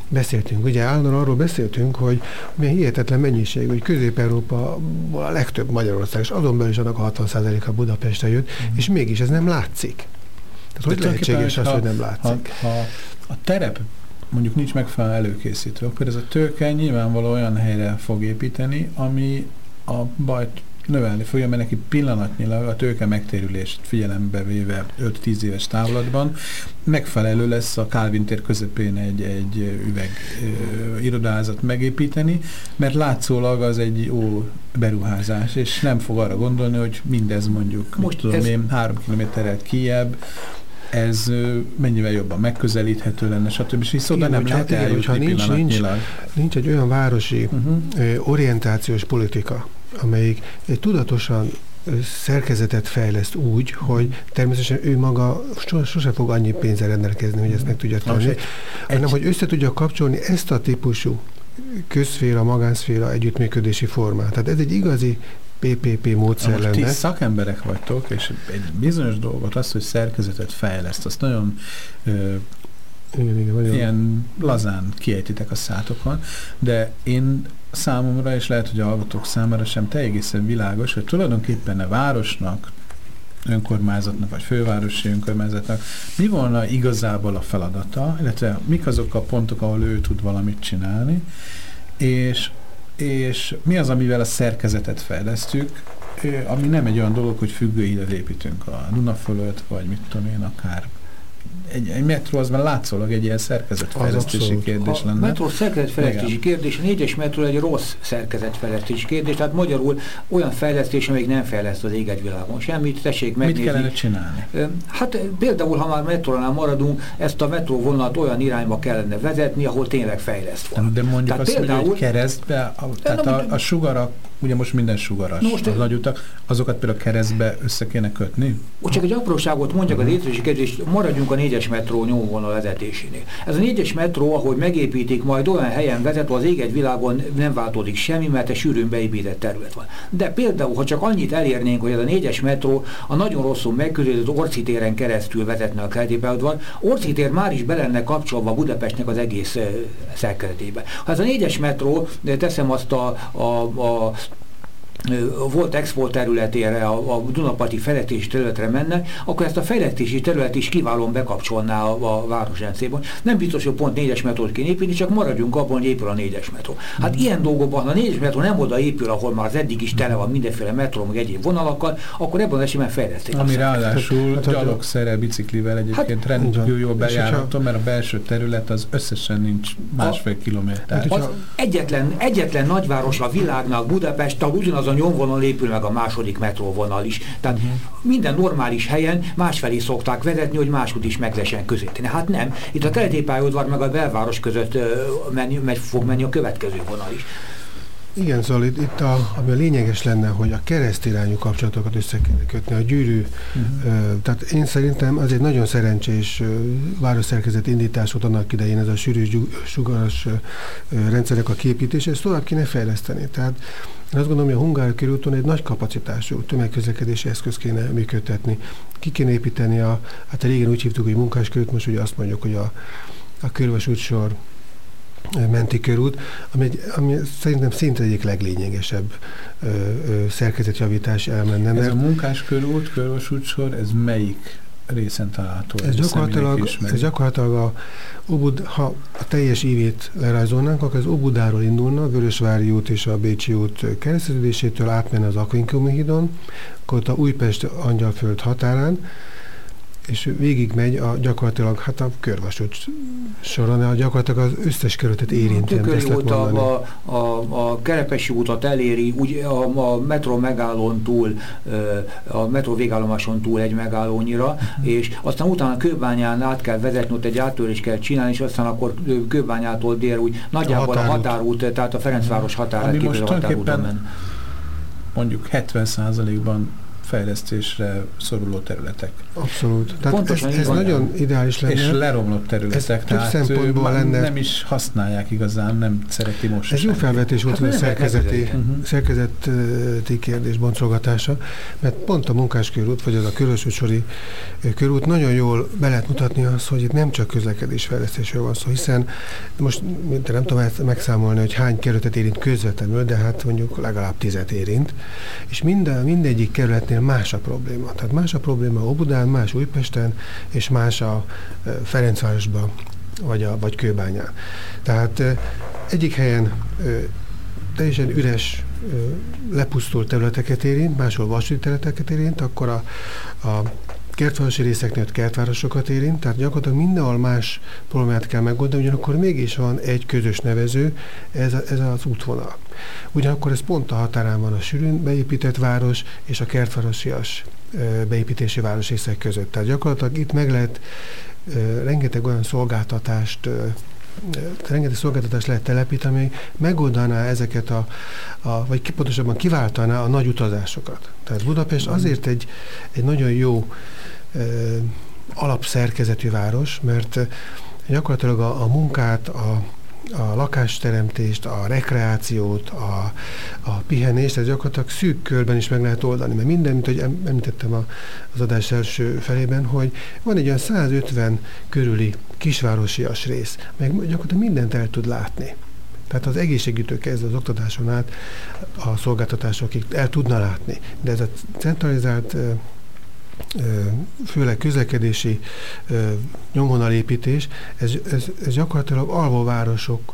beszéltünk. Ugye állandóan arról beszéltünk, hogy milyen hihetetlen mennyiség, hogy Közép-Európa a legtöbb Magyarország, és azon belül is annak a 60%-a Budapestre jött, mm. és mégis ez nem látszik. Tehát hogy lehetséges az, hogy nem látszik? Ha, ha a terep mondjuk nincs megfelelően előkészítve, akkor ez a tőke nyilvánvaló olyan helyre fog építeni, ami a bajt növelni fogja, mert neki pillanatnyilag a tőke megtérülést figyelembe véve 5-10 éves távlatban megfelelő lesz a Calvin tér közepén egy, egy üveg ö, irodázat megépíteni, mert látszólag az egy jó beruházás, és nem fog arra gondolni, hogy mindez mondjuk, most tudom ez... én, három kilométerrel kijebb, ez mennyivel jobban megközelíthető lenne, stb. És viszont nem lehet hát eljutni ha nincs, nincs, nincs egy olyan városi uh-huh. orientációs politika, amelyik egy tudatosan szerkezetet fejleszt úgy, hogy természetesen ő maga sose fog annyi pénzzel rendelkezni, hogy ezt meg tudja tenni, hanem hogy össze tudja kapcsolni ezt a típusú közszféra, magánszféra együttműködési formát. Tehát ez egy igazi PPP módszer most lenne. Ti szakemberek vagytok, és egy bizonyos dolgot, azt, hogy szerkezetet fejleszt, azt nagyon ö, igen, igen, nagyon... ilyen lazán kiejtitek a szátokon, de én számomra, és lehet, hogy a hallgatók számára sem te egészen világos, hogy tulajdonképpen a városnak, önkormányzatnak, vagy fővárosi önkormányzatnak mi volna igazából a feladata, illetve mik azok a pontok, ahol ő tud valamit csinálni, és, és mi az, amivel a szerkezetet fejlesztjük, ami nem egy olyan dolog, hogy függőhidat építünk a Duna fölött, vagy mit tudom én, akár egy, egy metró az már látszólag egy ilyen szerkezetfejlesztési kérdés lenne. A metró szerkezetfejlesztési kérdés, a négyes metró egy rossz szerkezetfejlesztési kérdés, tehát magyarul olyan fejlesztés, amelyik nem fejleszt az világon semmit, tessék megnézni. Mit kellene csinálni? Hát például, ha már metrónál maradunk, ezt a metróvonalat olyan irányba kellene vezetni, ahol tényleg fejleszt van. De mondjuk tehát azt, például, hogy keresztbe, a, tehát a, a sugarak ugye most minden sugaras most az nagyutak, azokat például keresztbe össze kéne kötni? Csak egy apróságot mondjak uh -huh. az étrési kérdés, maradjunk a négyes metró nyomvonal vezetésénél. Ez a négyes metró, ahogy megépítik, majd olyan helyen vezet, az ég egy világon nem változik semmi, mert egy sűrűn beépített terület van. De például, ha csak annyit elérnénk, hogy ez a négyes metró a nagyon rosszul megközelített Orci téren keresztül vezetne a keleti pályaudvar, Orci már is be lenne kapcsolva Budapestnek az egész szerkezetébe. Ha ez a négyes metró, teszem azt a, a, a volt export területére, a, a Dunapati fejlesztési területre menne, akkor ezt a fejlesztési terület is kiválóan bekapcsolná a, a városrendszében. Nem biztos, hogy pont négyes metrót kéne építeni, csak maradjunk abban, hogy épül a négyes metró. Hát mm. ilyen dolgokban, ha a négyes metró nem oda épül, ahol már az eddig is tele van mindenféle metró, meg egyéb vonalakkal, akkor ebben az esetben fejleszték. Ami ráadásul hát, gyalogszerrel, biciklivel egyébként hát, rendkívül jól bejárható, mert a belső terület az összesen nincs másfél kilométer. Hát, az egyetlen, egyetlen nagyváros a világnak Budapest, ugyanaz a nyomvonal épül meg a második metróvonal is. Tehát uh-huh. minden normális helyen másfelé szokták vezetni, hogy máshogy is meg lehessen közéteni. Hát nem. Itt a keleti pályaudvar meg a belváros között uh, menni, megy, fog menni a következő vonal is. Igen, szóval itt, itt a, ami a lényeges lenne, hogy a keresztirányú kapcsolatokat össze kell kötni, a gyűrű. Uh-huh. Uh, tehát én szerintem az egy nagyon szerencsés uh, indítás volt annak idején, ez a sűrűs, sugaras uh, rendszerek a képítése, ezt tovább kéne fejleszteni. Tehát én azt gondolom, hogy a Hungária körúton egy nagy kapacitású tömegközlekedési eszköz kéne működtetni. Ki kéne építeni a, hát régen úgy hívtuk, hogy munkáskörút, most ugye azt mondjuk, hogy a, a körvas útsor menti körút, ami, ami szerintem szinte egyik leglényegesebb ö, ö, szerkezetjavítás elmenne. Ez mert... a munkáskörút, körvasútsor, ez melyik részen található. Ez gyakorlatilag, ez gyakorlatilag a Obud, ha a teljes ívét lerajzolnánk, akkor az Obudáról indulna, a Vörösvári út és a Bécsi út kereszteződésétől átmenne az Aquincumi hídon, akkor a Újpest Angyalföld határán, és végig megy a gyakorlatilag hát a körvasút soron, a gyakorlatilag az összes körötet érinti. A út, a, a, a Kerepesi útat eléri, úgy a, a metró megállón túl, a metró végállomáson túl egy megállónyira. -huh. és aztán utána Kőbányán át kell vezetni, ott egy áttörést kell csinálni, és aztán akkor Kőbányától dél úgy nagyjából a határút, a határút tehát a Ferencváros határát képző határúton mondjuk 70%-ban fejlesztésre szoruló területek. Abszolút. Tehát Pontosan ez, ez nagyon ideális lenne. És leromlott területek, tehát szempontból lenne... nem is használják igazán, nem szereti most. Ez jó felvetés volt hát, a szerkezeti, -huh. szerkezeti kérdés boncolgatása, mert pont a munkáskörút, vagy az a körösúcsori körút nagyon jól be lehet mutatni azt, hogy itt nem csak közlekedésfejlesztésről van szó, hiszen most nem tudom megszámolni, hogy hány kerületet érint közvetlenül, de hát mondjuk legalább tizet érint, és minden, mindegyik kerületnél ennél más a probléma. Tehát más a probléma Óbudán, más Újpesten, és más a Ferencvárosban, vagy, a, vagy Kőbányán. Tehát egyik helyen teljesen üres, lepusztult területeket érint, máshol vasúti területeket érint, akkor a, a kertvárosi részeknél kertvárosokat érint, tehát gyakorlatilag mindenhol más problémát kell megoldani, ugyanakkor mégis van egy közös nevező, ez, a, ez az útvonal. Ugyanakkor ez pont a határán van a sűrűn beépített város és a kertvárosias beépítési városrészek között. Tehát gyakorlatilag itt meg lehet rengeteg olyan szolgáltatást rengeteg szolgáltatást lehet telepíteni, ami megoldaná ezeket a, a vagy pontosabban kiváltaná a nagy utazásokat. Tehát Budapest azért egy, egy nagyon jó e, alapszerkezetű város, mert gyakorlatilag a, a munkát, a, a lakásteremtést, a rekreációt, a, a pihenést, ez gyakorlatilag szűk körben is meg lehet oldani, mert minden, mint hogy említettem a, az adás első felében, hogy van egy olyan 150 körüli kisvárosias rész, meg gyakorlatilag mindent el tud látni. Tehát az egészségügytől kezdve az oktatáson át a szolgáltatásokig el tudna látni. De ez a centralizált főleg közlekedési nyomvonalépítés, ez, ez, ez gyakorlatilag alvóvárosok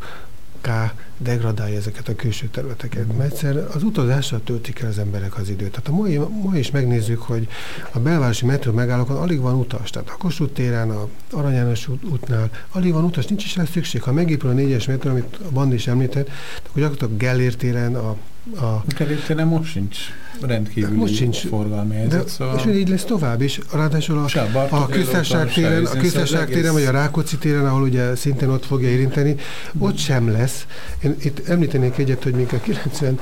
degradálja ezeket a külső területeket, mert egyszer az utazással töltik el az emberek az időt. Tehát a mai, ma is megnézzük, hogy a belvárosi metró megállókon alig van utas, tehát a Kossuth téren, a Arany János út, útnál alig van utas, nincs is rá szükség. Ha megépül a négyes metró, amit a Band is említett, akkor gyakorlatilag Gellért téren, a a... Keréktéren most sincs rendkívül most sincs forgalmi helyzet, szóval... És így lesz tovább is, ráadásul a, a, a köztársaság téren, a köztársaság téren, vagy a Rákóczi téren, ahol ugye szintén ott fogja érinteni, ott sem lesz. Én itt említenék egyet, hogy még a 90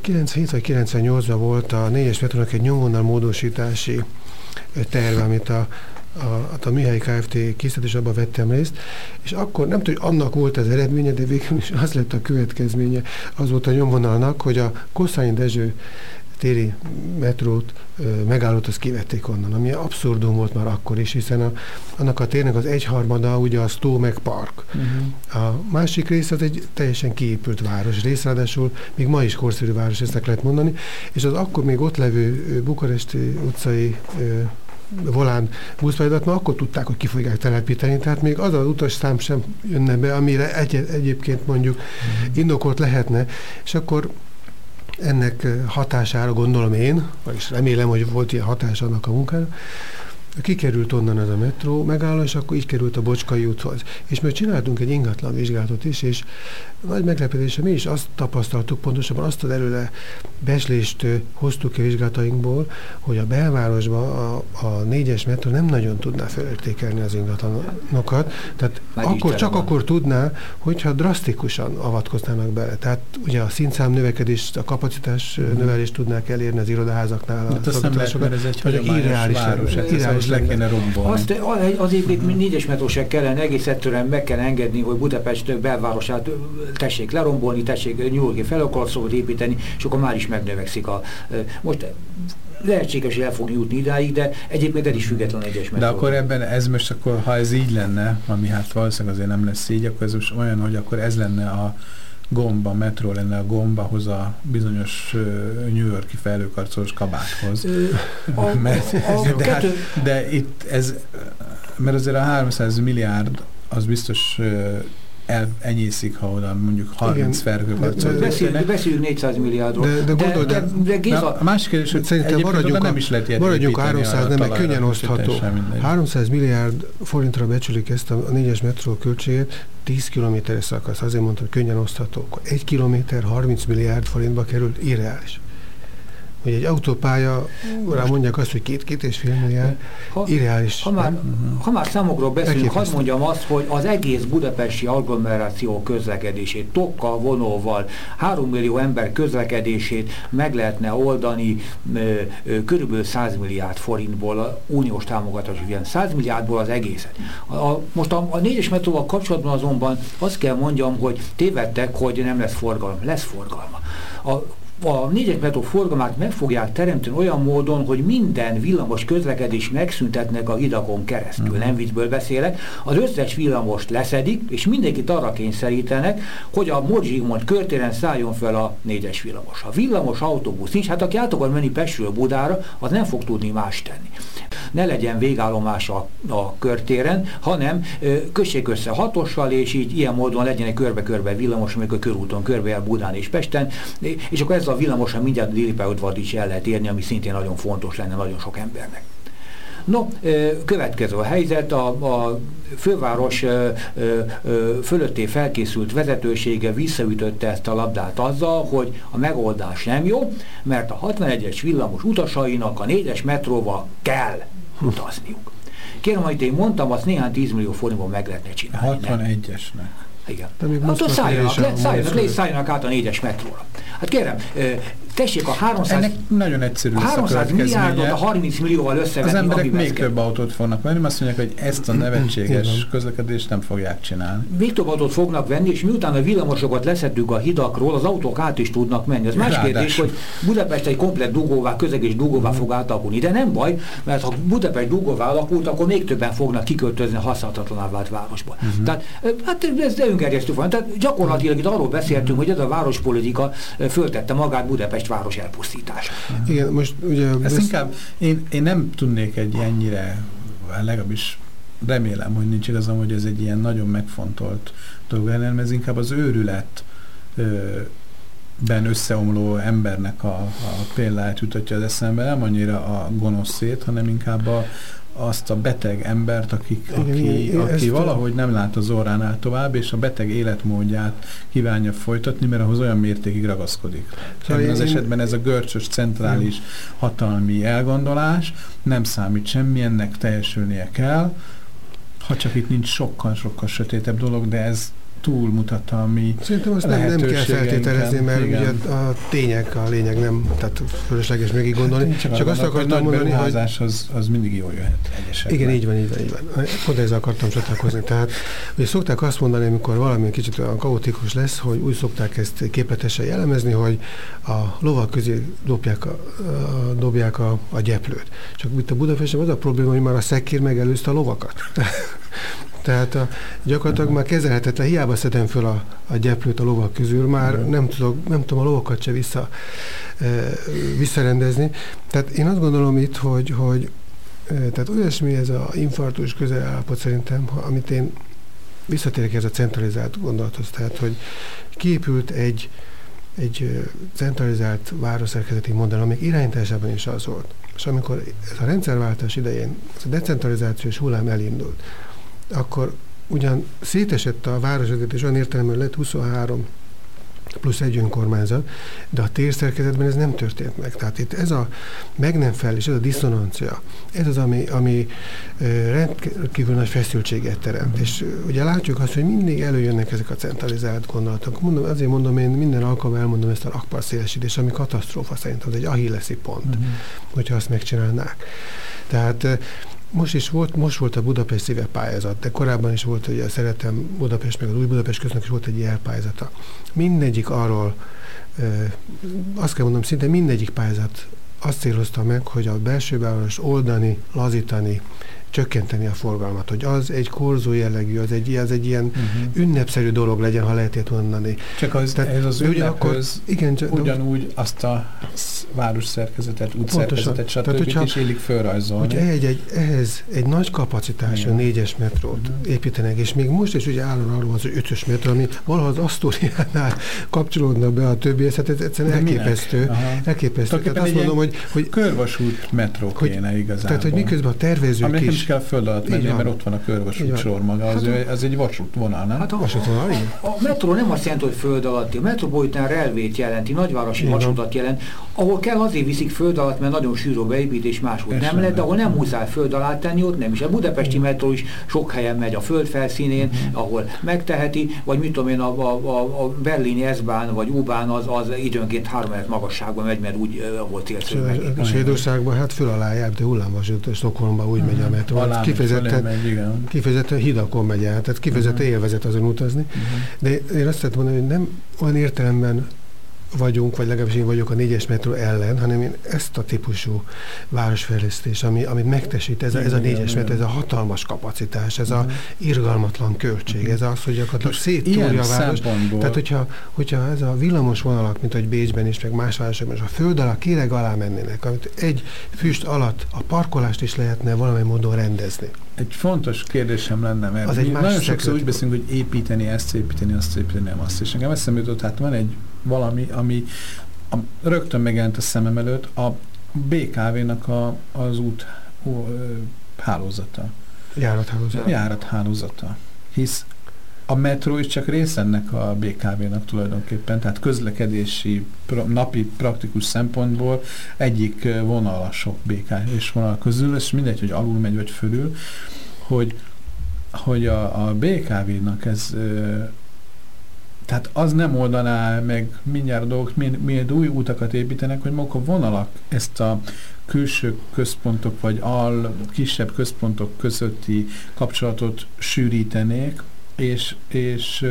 97 vagy 98-ban volt a 4-es metrónak egy nyomvonal módosítási terve, amit a a, hát a Mihály Kft. készített, és abban vettem részt, és akkor nem tudom, hogy annak volt az eredménye, de végül is az lett a következménye, az volt a nyomvonalnak, hogy a Kosszányi Dezső téri metrót, megállót, azt kivették onnan, ami abszurdum volt már akkor is, hiszen a, annak a térnek az egyharmada ugye a Stó meg Park. Uh-huh. A másik rész az egy teljesen kiépült város rész, ráadásul még ma is korszerű város, ezt lehet mondani, és az akkor még ott levő Bukaresti utcai volán buszpályadat, mert akkor tudták, hogy ki fogják telepíteni, tehát még az az utas szám sem jönne be, amire egy, egyébként mondjuk mm. indokolt lehetne, és akkor ennek hatására gondolom én, vagyis remélem, hogy volt ilyen hatás annak a munkára, Kikerült onnan ez a metró megálló, és akkor így került a Bocskai úthoz. És mi csináltunk egy ingatlan vizsgálatot is, és nagy meglepetése mi is azt tapasztaltuk, pontosabban azt az előle beslést hoztuk ki a vizsgálatainkból, hogy a belvárosban a, a négyes metró nem nagyon tudná felértékelni az ingatlanokat. Tehát akkor, csak van. akkor tudná, hogyha drasztikusan avatkoznának bele. Tehát ugye a szintszám növekedés, a kapacitás mm. növelést tudnák elérni az irodaházaknál. Hát azt nem lehet, mert ez egy hagyományos város. Irreális most le kéne rombolni. Azt az egyébként négyes metró se kellene, egész egyszerűen meg kell engedni, hogy Budapest belvárosát tessék lerombolni, tessék Yorki fel akar építeni, és akkor már is megnövekszik a... Most lehetséges, hogy el fog jutni idáig, de egyébként ez is független egyes De akkor ebben ez most akkor, ha ez így lenne, ami hát valószínűleg azért nem lesz így, akkor ez most olyan, hogy akkor ez lenne a gomba, metró lenne a gombahoz a bizonyos New Yorki fejlőkarcolos kabáthoz. a, mert, a, de, hát, de itt ez, mert azért a 300 milliárd az biztos uh, el, enyészik, ha oda mondjuk 30 fergőkarcot. Beszéljünk, beszéljünk 400 milliárdról. De, de, gondol, de, de, de a, a másik kérdés, hogy szerintem maradjunk, nem is lehet maradjunk 300, nem, mert könnyen osztható. 300 milliárd forintra becsülik ezt a, a négyes metró költségét, 10 kilométeres szakasz, azért mondtam, hogy könnyen osztható. Akkor 1 kilométer 30 milliárd forintba került, irreális hogy egy autópálya, rá mondják azt, hogy két-két és fél milliárd, irreális. Ha már, ha már számokról beszélünk, hadd mondjam azt, hogy az egész budapesti agglomeráció közlekedését, tokkal, vonóval, 3 millió ember közlekedését meg lehetne oldani körülbelül 100 milliárd forintból, uniós támogatás, ilyen 100 milliárdból az egészet. A, most a, a négyes metróval kapcsolatban azonban azt kell mondjam, hogy tévedtek, hogy nem lesz forgalom. Lesz forgalma. A a négyes metró forgalmát meg fogják teremteni olyan módon, hogy minden villamos közlekedés megszüntetnek a hidakon keresztül, uh-huh. nem viccből beszélek, az összes villamost leszedik, és mindenkit arra kényszerítenek, hogy a Modzsigmond körtéren szálljon fel a négyes villamos. A villamos autóbusz nincs, hát aki át akar menni Pestről Budára, az nem fog tudni más tenni ne legyen végállomás a, a körtéren, hanem ö, kössék össze hatossal, és így ilyen módon legyen egy körbe-körbe villamos, amikor körúton körbe Budán és Pesten, és akkor ez a villamosan mindjárt Déli is el lehet érni, ami szintén nagyon fontos lenne nagyon sok embernek. No, következő a helyzet, a, a főváros fölötté felkészült vezetősége visszaütötte ezt a labdát azzal, hogy a megoldás nem jó, mert a 61-es villamos utasainak a 4-es metróval kell utazniuk. Kérem, hogy én mondtam, azt néhány 10 millió forintból meg lehetne csinálni. 61-esnek. Igen. Hát ott szálljanak le, szálljanak le, szálljanak át a négyes metróra. Hát kérem, tessék a 300... Ennek nagyon egyszerű a 300 milliárdot a 30 millióval összevetni. Az emberek még több autót fognak venni, azt mondják, hogy ezt a nevetséges közlekedést nem fogják csinálni. Még több autót fognak venni, és miután a villamosokat leszettük a hidakról, az autók át is tudnak menni. Az más kérdés, hogy Budapest egy komplet dugóvá, közegés dugóvá fog átalakulni. De nem baj, mert ha Budapest dugóvá alakult, akkor még többen fognak kiköltözni a használhatatlaná vált városba. Uh-huh. Tehát hát ez öngerjesztő van. Tehát gyakorlatilag itt arról beszéltünk, hogy ez a várospolitika föltette magát Budapest város elpusztítása. Igen, most ugye... Ezt besz... inkább, én, én nem tudnék egy ennyire, legalábbis remélem, hogy nincs igazam, hogy ez egy ilyen nagyon megfontolt dolog, hanem ez inkább az őrület ö, ben összeomló embernek a, a példáját jutatja az eszembe, nem annyira a gonoszét, hanem inkább a, azt a beteg embert, akik, igen, aki, igen, aki valahogy nem lát az orránál tovább, és a beteg életmódját kívánja folytatni, mert ahhoz olyan mértékig ragaszkodik. Szóval Ebben az én, esetben ez a görcsös, centrális hatalmi elgondolás nem számít semmi, ennek teljesülnie kell, ha csak itt nincs sokkal-sokkal sötétebb dolog, de ez túlmutatta a mi Szerintem azt nem, nem kell feltételezni, mert igen. ugye a tények a lényeg nem, tehát fölösleges még gondolni. Hát csak, csak azt akartam mondani, hogy... Az, az mindig jól jöhet egyesekben. Igen, így van, így van, így van. Pont ezzel akartam csatlakozni. Tehát, hogy szokták azt mondani, amikor valami kicsit olyan kaotikus lesz, hogy úgy szokták ezt képletesen jellemezni, hogy a lovak közé dobják a, a, dobják a, a gyeplőt. Csak itt a Budapesten az a probléma, hogy már a szekér megelőzte a lovakat. Tehát a, gyakorlatilag már kezelhetetlen, hiába szedem föl a, a gyeplőt a lovak közül, már nem, tudok, nem tudom a lovakat se vissza, e, visszarendezni. Tehát én azt gondolom itt, hogy, hogy e, tehát olyasmi ez a infarktus közelállapot szerintem, amit én visszatérek ez a centralizált gondolathoz, tehát hogy kiépült egy, egy centralizált városzerkezeti modell, amik irányításában is az volt. És amikor ez a rendszerváltás idején, ez a decentralizációs hullám elindult, akkor ugyan szétesett a városvezetés olyan értelemben lett 23 plusz egy önkormányzat, de a térszerkezetben ez nem történt meg. Tehát itt ez a meg nem fel, és ez a diszonancia, ez az, ami, ami rendkívül nagy feszültséget teremt. És ugye látjuk azt, hogy mindig előjönnek ezek a centralizált gondolatok. Mondom, azért mondom, én minden alkalommal elmondom ezt a rakpar szélesítés, ami katasztrófa szerintem, az egy ahilleszi pont, uh-huh. hogyha azt megcsinálnák. Tehát most is volt, most volt a Budapest szíve pályázat, de korábban is volt, hogy a Szeretem Budapest, meg az Új Budapest köznek is volt egy ilyen pályázata. Mindegyik arról, azt kell mondanom, szinte mindegyik pályázat azt célozta meg, hogy a belső város oldani, lazítani, csökkenteni a forgalmat, hogy az egy korzó jellegű, az egy, az egy ilyen uh-huh. ünnepszerű dolog legyen, ha lehet ilyet mondani. Csak az, Tehát, ez az ünnephöz igen, csak, ugyanúgy azt a város szerkezetet, útszerkezetet, stb. Tehát, hogyha, is élik fölrajzolni. Hogy egy, egy, ehhez egy nagy kapacitású négyes metrót uh-huh. építenek, és még most is ugye állon arról az, hogy ötös metró, ami valaha az Asztóriánál kapcsolódna be a többihez, hát ez egyszerűen elképesztő. elképesztő. Tehát azt mondom, hogy, hogy körvasút metró kéne igazából. Tehát, hogy miközben a tervezők is kell föld alatt menni, mert ott van a körvasút sor maga. Az, hát, az egy vasútvonal, nem? Hát a, vasútvonal, igen. A, a metró nem azt jelenti, hogy föld alatti. A metropolitán relvét jelenti, nagyvárosi vasutat jelent, ahol kell azért viszik föld alatt, mert nagyon sűrű beépítés, máshol nem lehet, de ahol nem muszáj föld alá tenni, ott nem is. A budapesti metró is sok helyen megy a föld felszínén, uh-huh. ahol megteheti, vagy mit tudom én, a, a, a, a berlini S-bán vagy U-bán az, az időnként három magasságban megy, mert úgy volt célszerű. A Svédországban hát föl alá jár, de hullámvasút, Stockholmban úgy megy a metró van, kifejezetten, megy, igen. kifejezetten hidakon megy el, tehát kifejezetten uh-huh. élvezet azon utazni. Uh-huh. De én azt szeretném mondani, hogy nem olyan értelemben vagyunk, vagy legalábbis én vagyok a négyes metró ellen, hanem én ezt a típusú városfejlesztés, ami, amit megtesít, ez a, ez a négyes metró, ez a hatalmas kapacitás, ez a mhm. irgalmatlan költség, ez az, hogy gyakorlatilag széttúrja a város. Tehát, hogyha, hogyha ez a villamos vonalak, mint hogy Bécsben is, meg más városokban, és a föld alá, kéreg alá mennének, amit egy füst alatt a parkolást is lehetne valamely módon rendezni. Egy fontos kérdésem lenne, mert az egy nagyon sokszor úgy beszélünk, hogy építeni, ezt építeni, azt építeni, nem azt. És nekem eszembe jutott, hát van egy valami, ami a, rögtön megjelent a szemem előtt, a BKV-nak a, az út ó, hálózata. Járathálózata. Járathálózata. Hisz a metró is csak rész ennek a BKV-nak tulajdonképpen, tehát közlekedési, napi praktikus szempontból egyik vonal a sok BKV és vonal közül, és mindegy, hogy alul megy vagy fölül, hogy, hogy a, a BKV-nak ez tehát az nem oldaná meg mindjárt dolgok, miért új utakat építenek, hogy maguk a vonalak ezt a külső központok vagy al kisebb központok közötti kapcsolatot sűrítenék, és, és,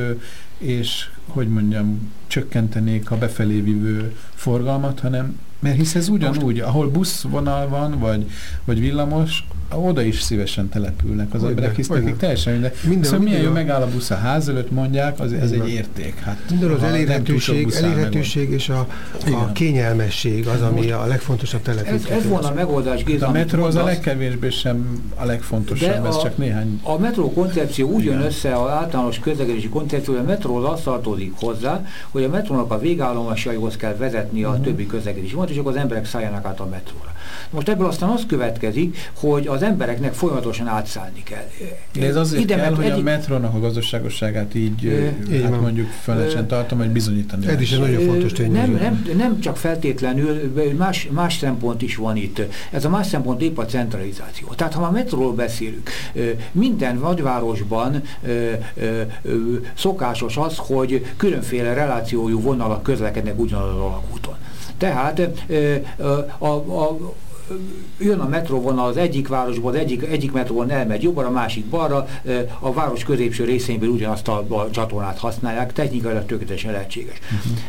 és hogy mondjam, csökkentenék a befelé vívő forgalmat, hanem mert hisz ez ugyanúgy, ahol buszvonal van, vagy, vagy villamos, oda is szívesen települnek az emberek, hisz nekik teljesen minden. minden szóval milyen jó megáll a busz a ház előtt, mondják, az, ez egy érték. Hát, minden az elérhetőség, elérhetőség és a, a kényelmesség az, ami a legfontosabb telepítés. Ez, ez volna a megoldás, Géza, A metró az a legkevésbé sem a legfontosabb, ez csak néhány... A metró koncepció úgy jön össze az általános közlekedési koncepció, hogy a metró az tartozik hozzá, hogy a metrónak a végállomásaihoz kell vezetni a uh mhm. -huh. többi közlekedési és akkor az emberek szálljanak át a metróra. Most ebből aztán az következik, hogy az embereknek folyamatosan átszállni kell. De ez azért Ide, kell, hogy egy... a metrónak a gazdaságosságát így, e, hát mondjuk felesen tartom, hogy bizonyítani. Ez is egy nagyon fontos tényező. Nem, nem, nem csak feltétlenül, más, más szempont is van itt. Ez a más szempont épp a centralizáció. Tehát ha a metróról beszélünk, minden nagyvárosban szokásos az, hogy különféle relációjú vonalak közlekednek ugyanazon a alagúton. Tehát a, a, a jön a metróvonal az egyik városból, az egyik, egyik metróvonal elmegy jobbra, a másik balra, a város középső részénből ugyanazt a, a csatornát használják, technikailag tökéletesen lehetséges.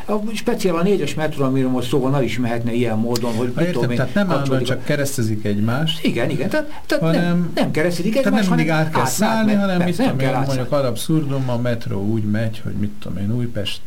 Uh-huh. A, speciál a négyes metró, amiről most szó van, is mehetne ilyen módon, hogy mit tudom én, tehát nem állandóan csak keresztezik egymást. Igen, igen, tehát, tehát hanem, nem, nem keresztezik egymást, tehát nem mindig át kell szállni, hanem mit tudom én, mondjuk ad abszurdum, a metró úgy megy, hogy mit tudom én, Újpest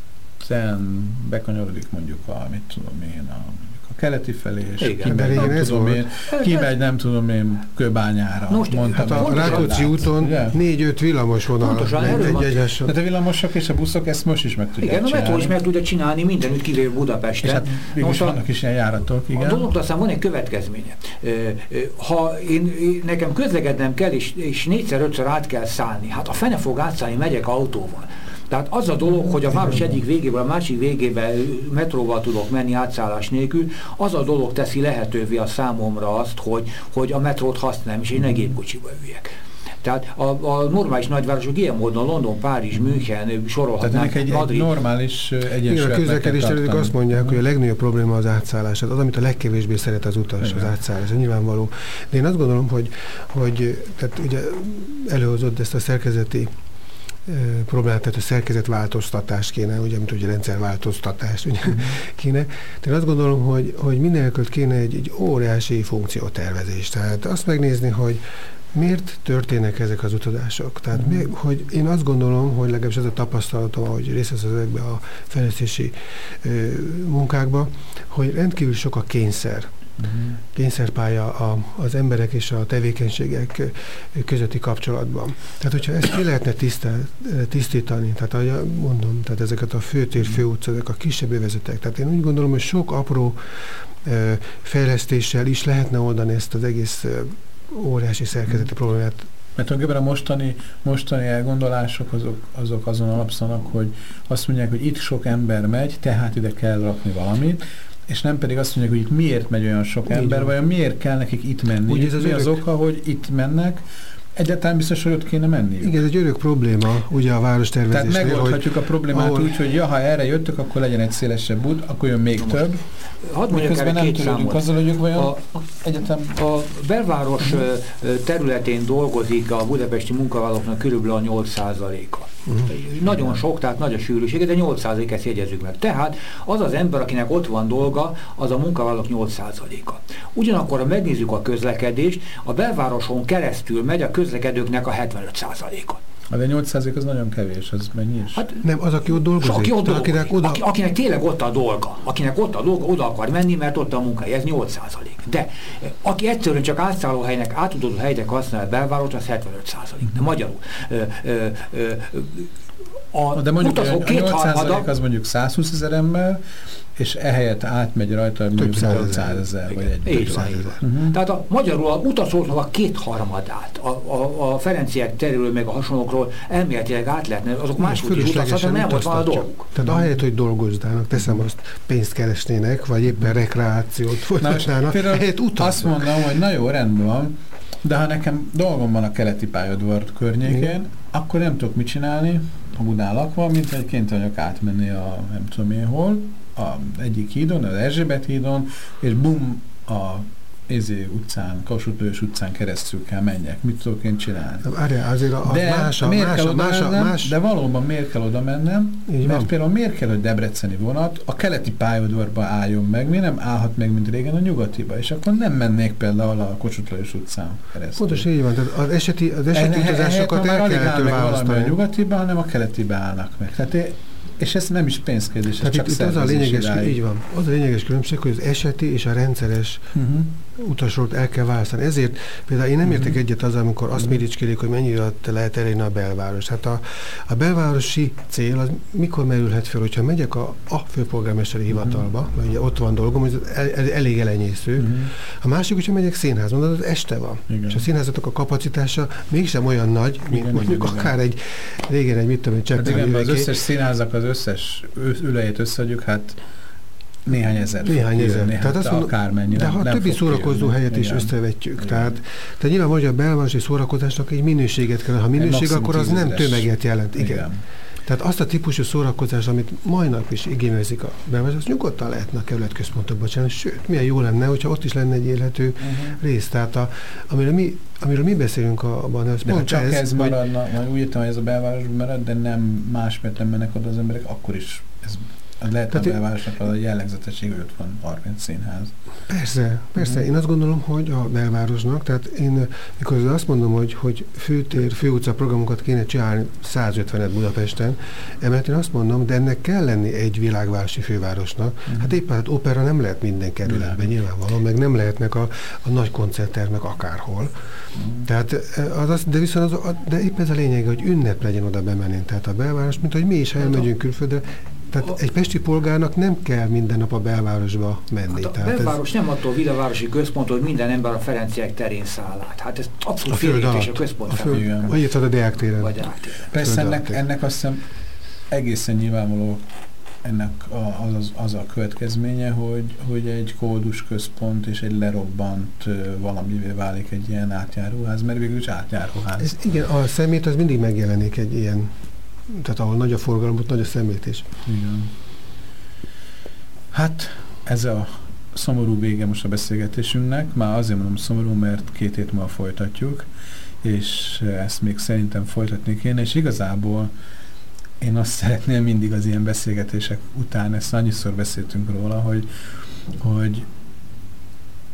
aztán bekanyarodik mondjuk a, mit tudom én, a keleti felé, és Igen, kimegy, nem ez tudom én, kimegy, nem tudom én, Kőbányára. Most, mondtam, hát a Rákóczi úton négy-öt villamos vonal. Pontosan, egy, egy Tehát a villamosok és a buszok ezt most is meg tudják Igen, a metró is meg tudja csinálni mindenütt kivéve Budapesten. És hát most vannak is ilyen járatok, igen. A dolognak aztán van egy következménye. Ha én, nekem közlegednem kell, és, és négyszer-ötször át kell szállni, hát a fene fog átszállni, megyek autóval tehát az a dolog, hogy a város egyik végéből a másik végébe metróval tudok menni átszállás nélkül, az a dolog teszi lehetővé a számomra azt, hogy, hogy a metrót használjam, és én ne gépkocsiba üljek. Tehát a, a normális nagyvárosok ilyen módon London, Párizs, München sorolhatnánk, egy, Madrid. egy normális egyensúlyat a közlekedés azt mondják, hogy a legnagyobb probléma az átszállás, az, amit a legkevésbé szeret az utas, Igen. az átszállás, ez nyilvánvaló. De én azt gondolom, hogy, hogy tehát ugye előhozott ezt a szerkezeti problémát, tehát a szerkezetváltoztatás kéne, ugye, mint hogy a rendszerváltoztatás ugye, mm. kéne. Én azt gondolom, hogy, hogy mindenkült kéne egy, egy óriási funkciótervezés. Tehát azt megnézni, hogy miért történnek ezek az utazások? Tehát mm. mi, hogy én azt gondolom, hogy legalábbis ez a tapasztalatom, ahogy részt vesz ezekbe a fejlesztési ö, munkákba, hogy rendkívül sok a kényszer uh-huh. kényszerpálya a, az emberek és a tevékenységek közötti kapcsolatban. Tehát, hogyha ezt ki lehetne tisztítani, tehát ahogy mondom, tehát ezeket a főtér, főutca, ezek a kisebb övezetek, tehát én úgy gondolom, hogy sok apró fejlesztéssel is lehetne oldani ezt az egész óriási szerkezeti uh-huh. problémát, mert tulajdonképpen a mostani, mostani elgondolások azok, azok azon alapszanak, hogy azt mondják, hogy itt sok ember megy, tehát ide kell rakni valamit, és nem pedig azt mondják, hogy itt miért megy olyan sok ember, vagy miért kell nekik itt menni. Úgy ez az Mi az oka, hogy itt mennek, Egyáltalán biztos, hogy ott kéne menni. Igen, ez egy örök probléma, ugye a város tervezésnél. Tehát megoldhatjuk hogy, a problémát ahol... úgy, hogy ja, ha erre jöttök, akkor legyen egy szélesebb út, akkor jön még több. Hadd mondjak erre nem törődünk azzal, hogy ők vajon a, egyetem... A belváros területén dolgozik a budapesti munkavállalóknak körülbelül a 8%-a. Uh-huh. Nagyon sok, tehát nagy a sűrűsége, de 8% ezt jegyezzük meg. Tehát az az ember, akinek ott van dolga, az a munkavállalók 8%-a. Ugyanakkor, ha megnézzük a közlekedést, a belvároson keresztül megy a közlekedőknek a 75%-a. De 8% az nagyon kevés, az mennyi is? Hát, nem, az, aki ott dolgozik. Aki ott dolgozik. Akinek, oda... Aki, akinek tényleg ott a dolga. Akinek ott a dolga, oda akar menni, mert ott a munkai. Ez 8%. De aki egyszerűen csak átszállóhelynek, átudó helynek használ belváros, az 75%. De magyarul. Ö, ö, ö, a De mondjuk utazók a kétharmada, 8% az mondjuk 120 ezer ember, és ehelyett átmegy rajta mondjuk százezer. 800 ezer, vagy egy így van, így van. Mhm. Tehát a, magyarul a utazóknak a kétharmadát a, a, a Ferenciek terülő meg a hasonlókról elméletileg át lehetne, azok máshogy is utazhatnak, nem ott van a dolguk. Tehát ahelyett, hogy dolgoznának, teszem azt, pénzt keresnének, vagy éppen rekreációt folytatnának, ehelyett azt utaznak. mondom, hogy na jó, rendben van, de ha nekem dolgom van a keleti pályaudvar környékén, Igen. akkor nem tudok mit csinálni, a Budán lakva, mint egy kint vagyok átmenni a nem tudom én hol, a egyik hídon, az Erzsébet hídon, és bum, a Ézé utcán, Kossuth utcán keresztül kell menjek. Mit tudok én csinálni? De várjál, azért a, a De más, a, miért más, kell oda más, mennem? más, De valóban miért kell oda mennem? Így mert van. például miért kell, hogy Debreceni vonat a keleti pályaudvarba álljon meg, mi nem állhat meg, mint régen a nyugatiba, és akkor nem mennék például a Kossuth utcán keresztül. Pontosan így van, tehát az eseti, az eseti utazásokat el alig kell áll ettől meg valami a választani. nyugatiba, hanem a keletibe állnak meg. Tehát és ez nem is pénzkérdés, ez csak itt, itt az a lényeges, így van, az a lényeges különbség, hogy az eseti és a rendszeres Uh-huh. Utasról el kell választani. Ezért például én nem értek Mhm. egyet azzal, amikor azt miricskélik, hogy mennyi alatt lehet elérni a belváros. Hát a, a belvárosi cél az mikor merülhet fel, hogyha megyek a, a főpolgármesteri Mhm. hivatalba, mert ugye ott van dolgom, ez el, el, elég elenyésző. A másik, hogyha megyek színházba, az este van. Igen. És a színházatnak a kapacitása mégsem olyan nagy, mint Igen, mondjuk igen, igen. akár egy régen egy, mit tudom, egy Hát igen, az összes színházak, az összes ülejét összeadjuk, hát néhány ezer. Néhány ezer. kijönni, Tehát hát azt mondom, akármennyi. De nem- ha nem többi szórakozó kijönni. helyet is Igen. összevetjük, Igen. tehát, tehát nyilván hogy a belvárosi szórakozásnak egy minőséget kell, ha minőség, akkor az nem tömeget jelent. Igen. Igen. Tehát azt a típusú szórakozás, amit mai nap is igényezik a belváros, azt nyugodtan lehetne a kerületközpontokban csinálni, sőt, milyen jó lenne, hogyha ott is lenne egy élhető Uh-huh. rész. Tehát a, amiről, mi, amiről mi beszélünk abban, az De pont csak ez, ez, maradna, vagy úgy értem, hogy ez a belvárosban marad, de nem más, mert nem mennek oda az emberek, akkor is ez az lehet én- belvárosnak a jellegzetesség, hogy ott van 30 színház. Persze, persze. Mhm. Én azt gondolom, hogy a belvárosnak, tehát én mikor azt mondom, hogy, hogy főtér, főutca programokat kéne csinálni 150-et Budapesten, emellett én azt mondom, de ennek kell lenni egy világvárosi fővárosnak. Mhm. Hát éppen hát opera nem lehet minden kerületben nyilvánvalóan, meg nem lehetnek a, a nagy koncerttermek akárhol. Mhm. Tehát eh, az, az, de viszont az, de épp ez a lényeg, hogy ünnep legyen oda bemenni. Tehát a belváros, mint hogy mi is, Hát elmegyünk külföldre, tehát a- egy pesti polgárnak nem kell minden nap a belvárosba menni. Hát a Tehát ez- belváros nem attól világvárosi központ, hogy minden ember a Ferenciek terén száll át. Hát ez abszolút A föld félreértés a központ A felé. föld, vagy itt van a Deák téren. Vagy. Persze ennek, ennek azt hiszem egészen nyilvánvaló ennek a, az, az, az a következménye, hogy, hogy egy kódus központ és egy lerobbant valamivé válik egy ilyen átjáróház, mert végül is átjáróház. Ez, igen, a szemét az mindig megjelenik egy ilyen, tehát ahol nagy a forgalom, ott nagy a szemét is. Igen. Hát ez a szomorú vége most a beszélgetésünknek. Már azért mondom szomorú, mert két hét múlva folytatjuk, és ezt még szerintem folytatni kéne, és igazából én azt szeretném mindig az ilyen beszélgetések után, ezt annyiszor beszéltünk róla, hogy, hogy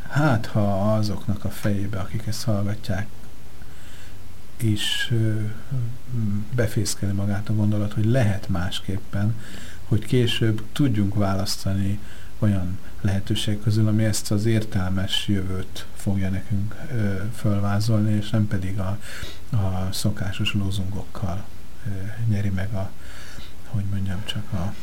hát ha azoknak a fejébe, akik ezt hallgatják, ö, befészkeli magát a gondolat, hogy lehet másképpen, hogy később tudjunk választani olyan lehetőség közül, ami ezt az értelmes jövőt fogja nekünk ö, fölvázolni, és nem pedig a, a szokásos lózungokkal ö, nyeri meg a, hogy mondjam, csak a,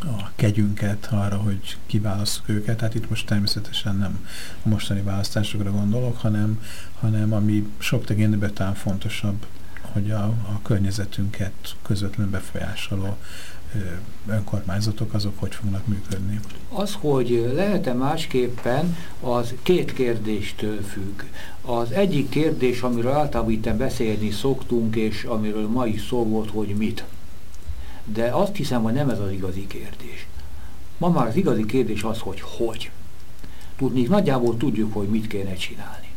a kegyünket arra, hogy kiválasztjuk őket. Tehát itt most természetesen nem a mostani választásokra gondolok, hanem, hanem ami sok tekintetben talán fontosabb, hogy a, a környezetünket közvetlenül befolyásoló önkormányzatok azok hogy fognak működni. Az, hogy lehet-e másképpen, az két kérdéstől függ. Az egyik kérdés, amiről általában itt beszélni szoktunk, és amiről ma is szó volt, hogy mit. De azt hiszem, hogy nem ez az igazi kérdés. Ma már az igazi kérdés az, hogy hogy. Tudni, nagyjából tudjuk, hogy mit kéne csinálni.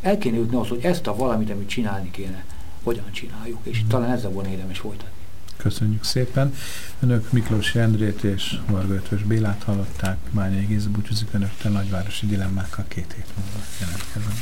El kéne jutni az, hogy ezt a valamit, amit csinálni kéne, hogyan csináljuk, és talán ezzel volna érdemes folytatni. Köszönjük szépen. Önök Miklós Endrét és Varga Ötvös Bélát hallották. Mányai Géza búcsúzik Önöktől nagyvárosi dilemmákkal két hét múlva jelentkezem.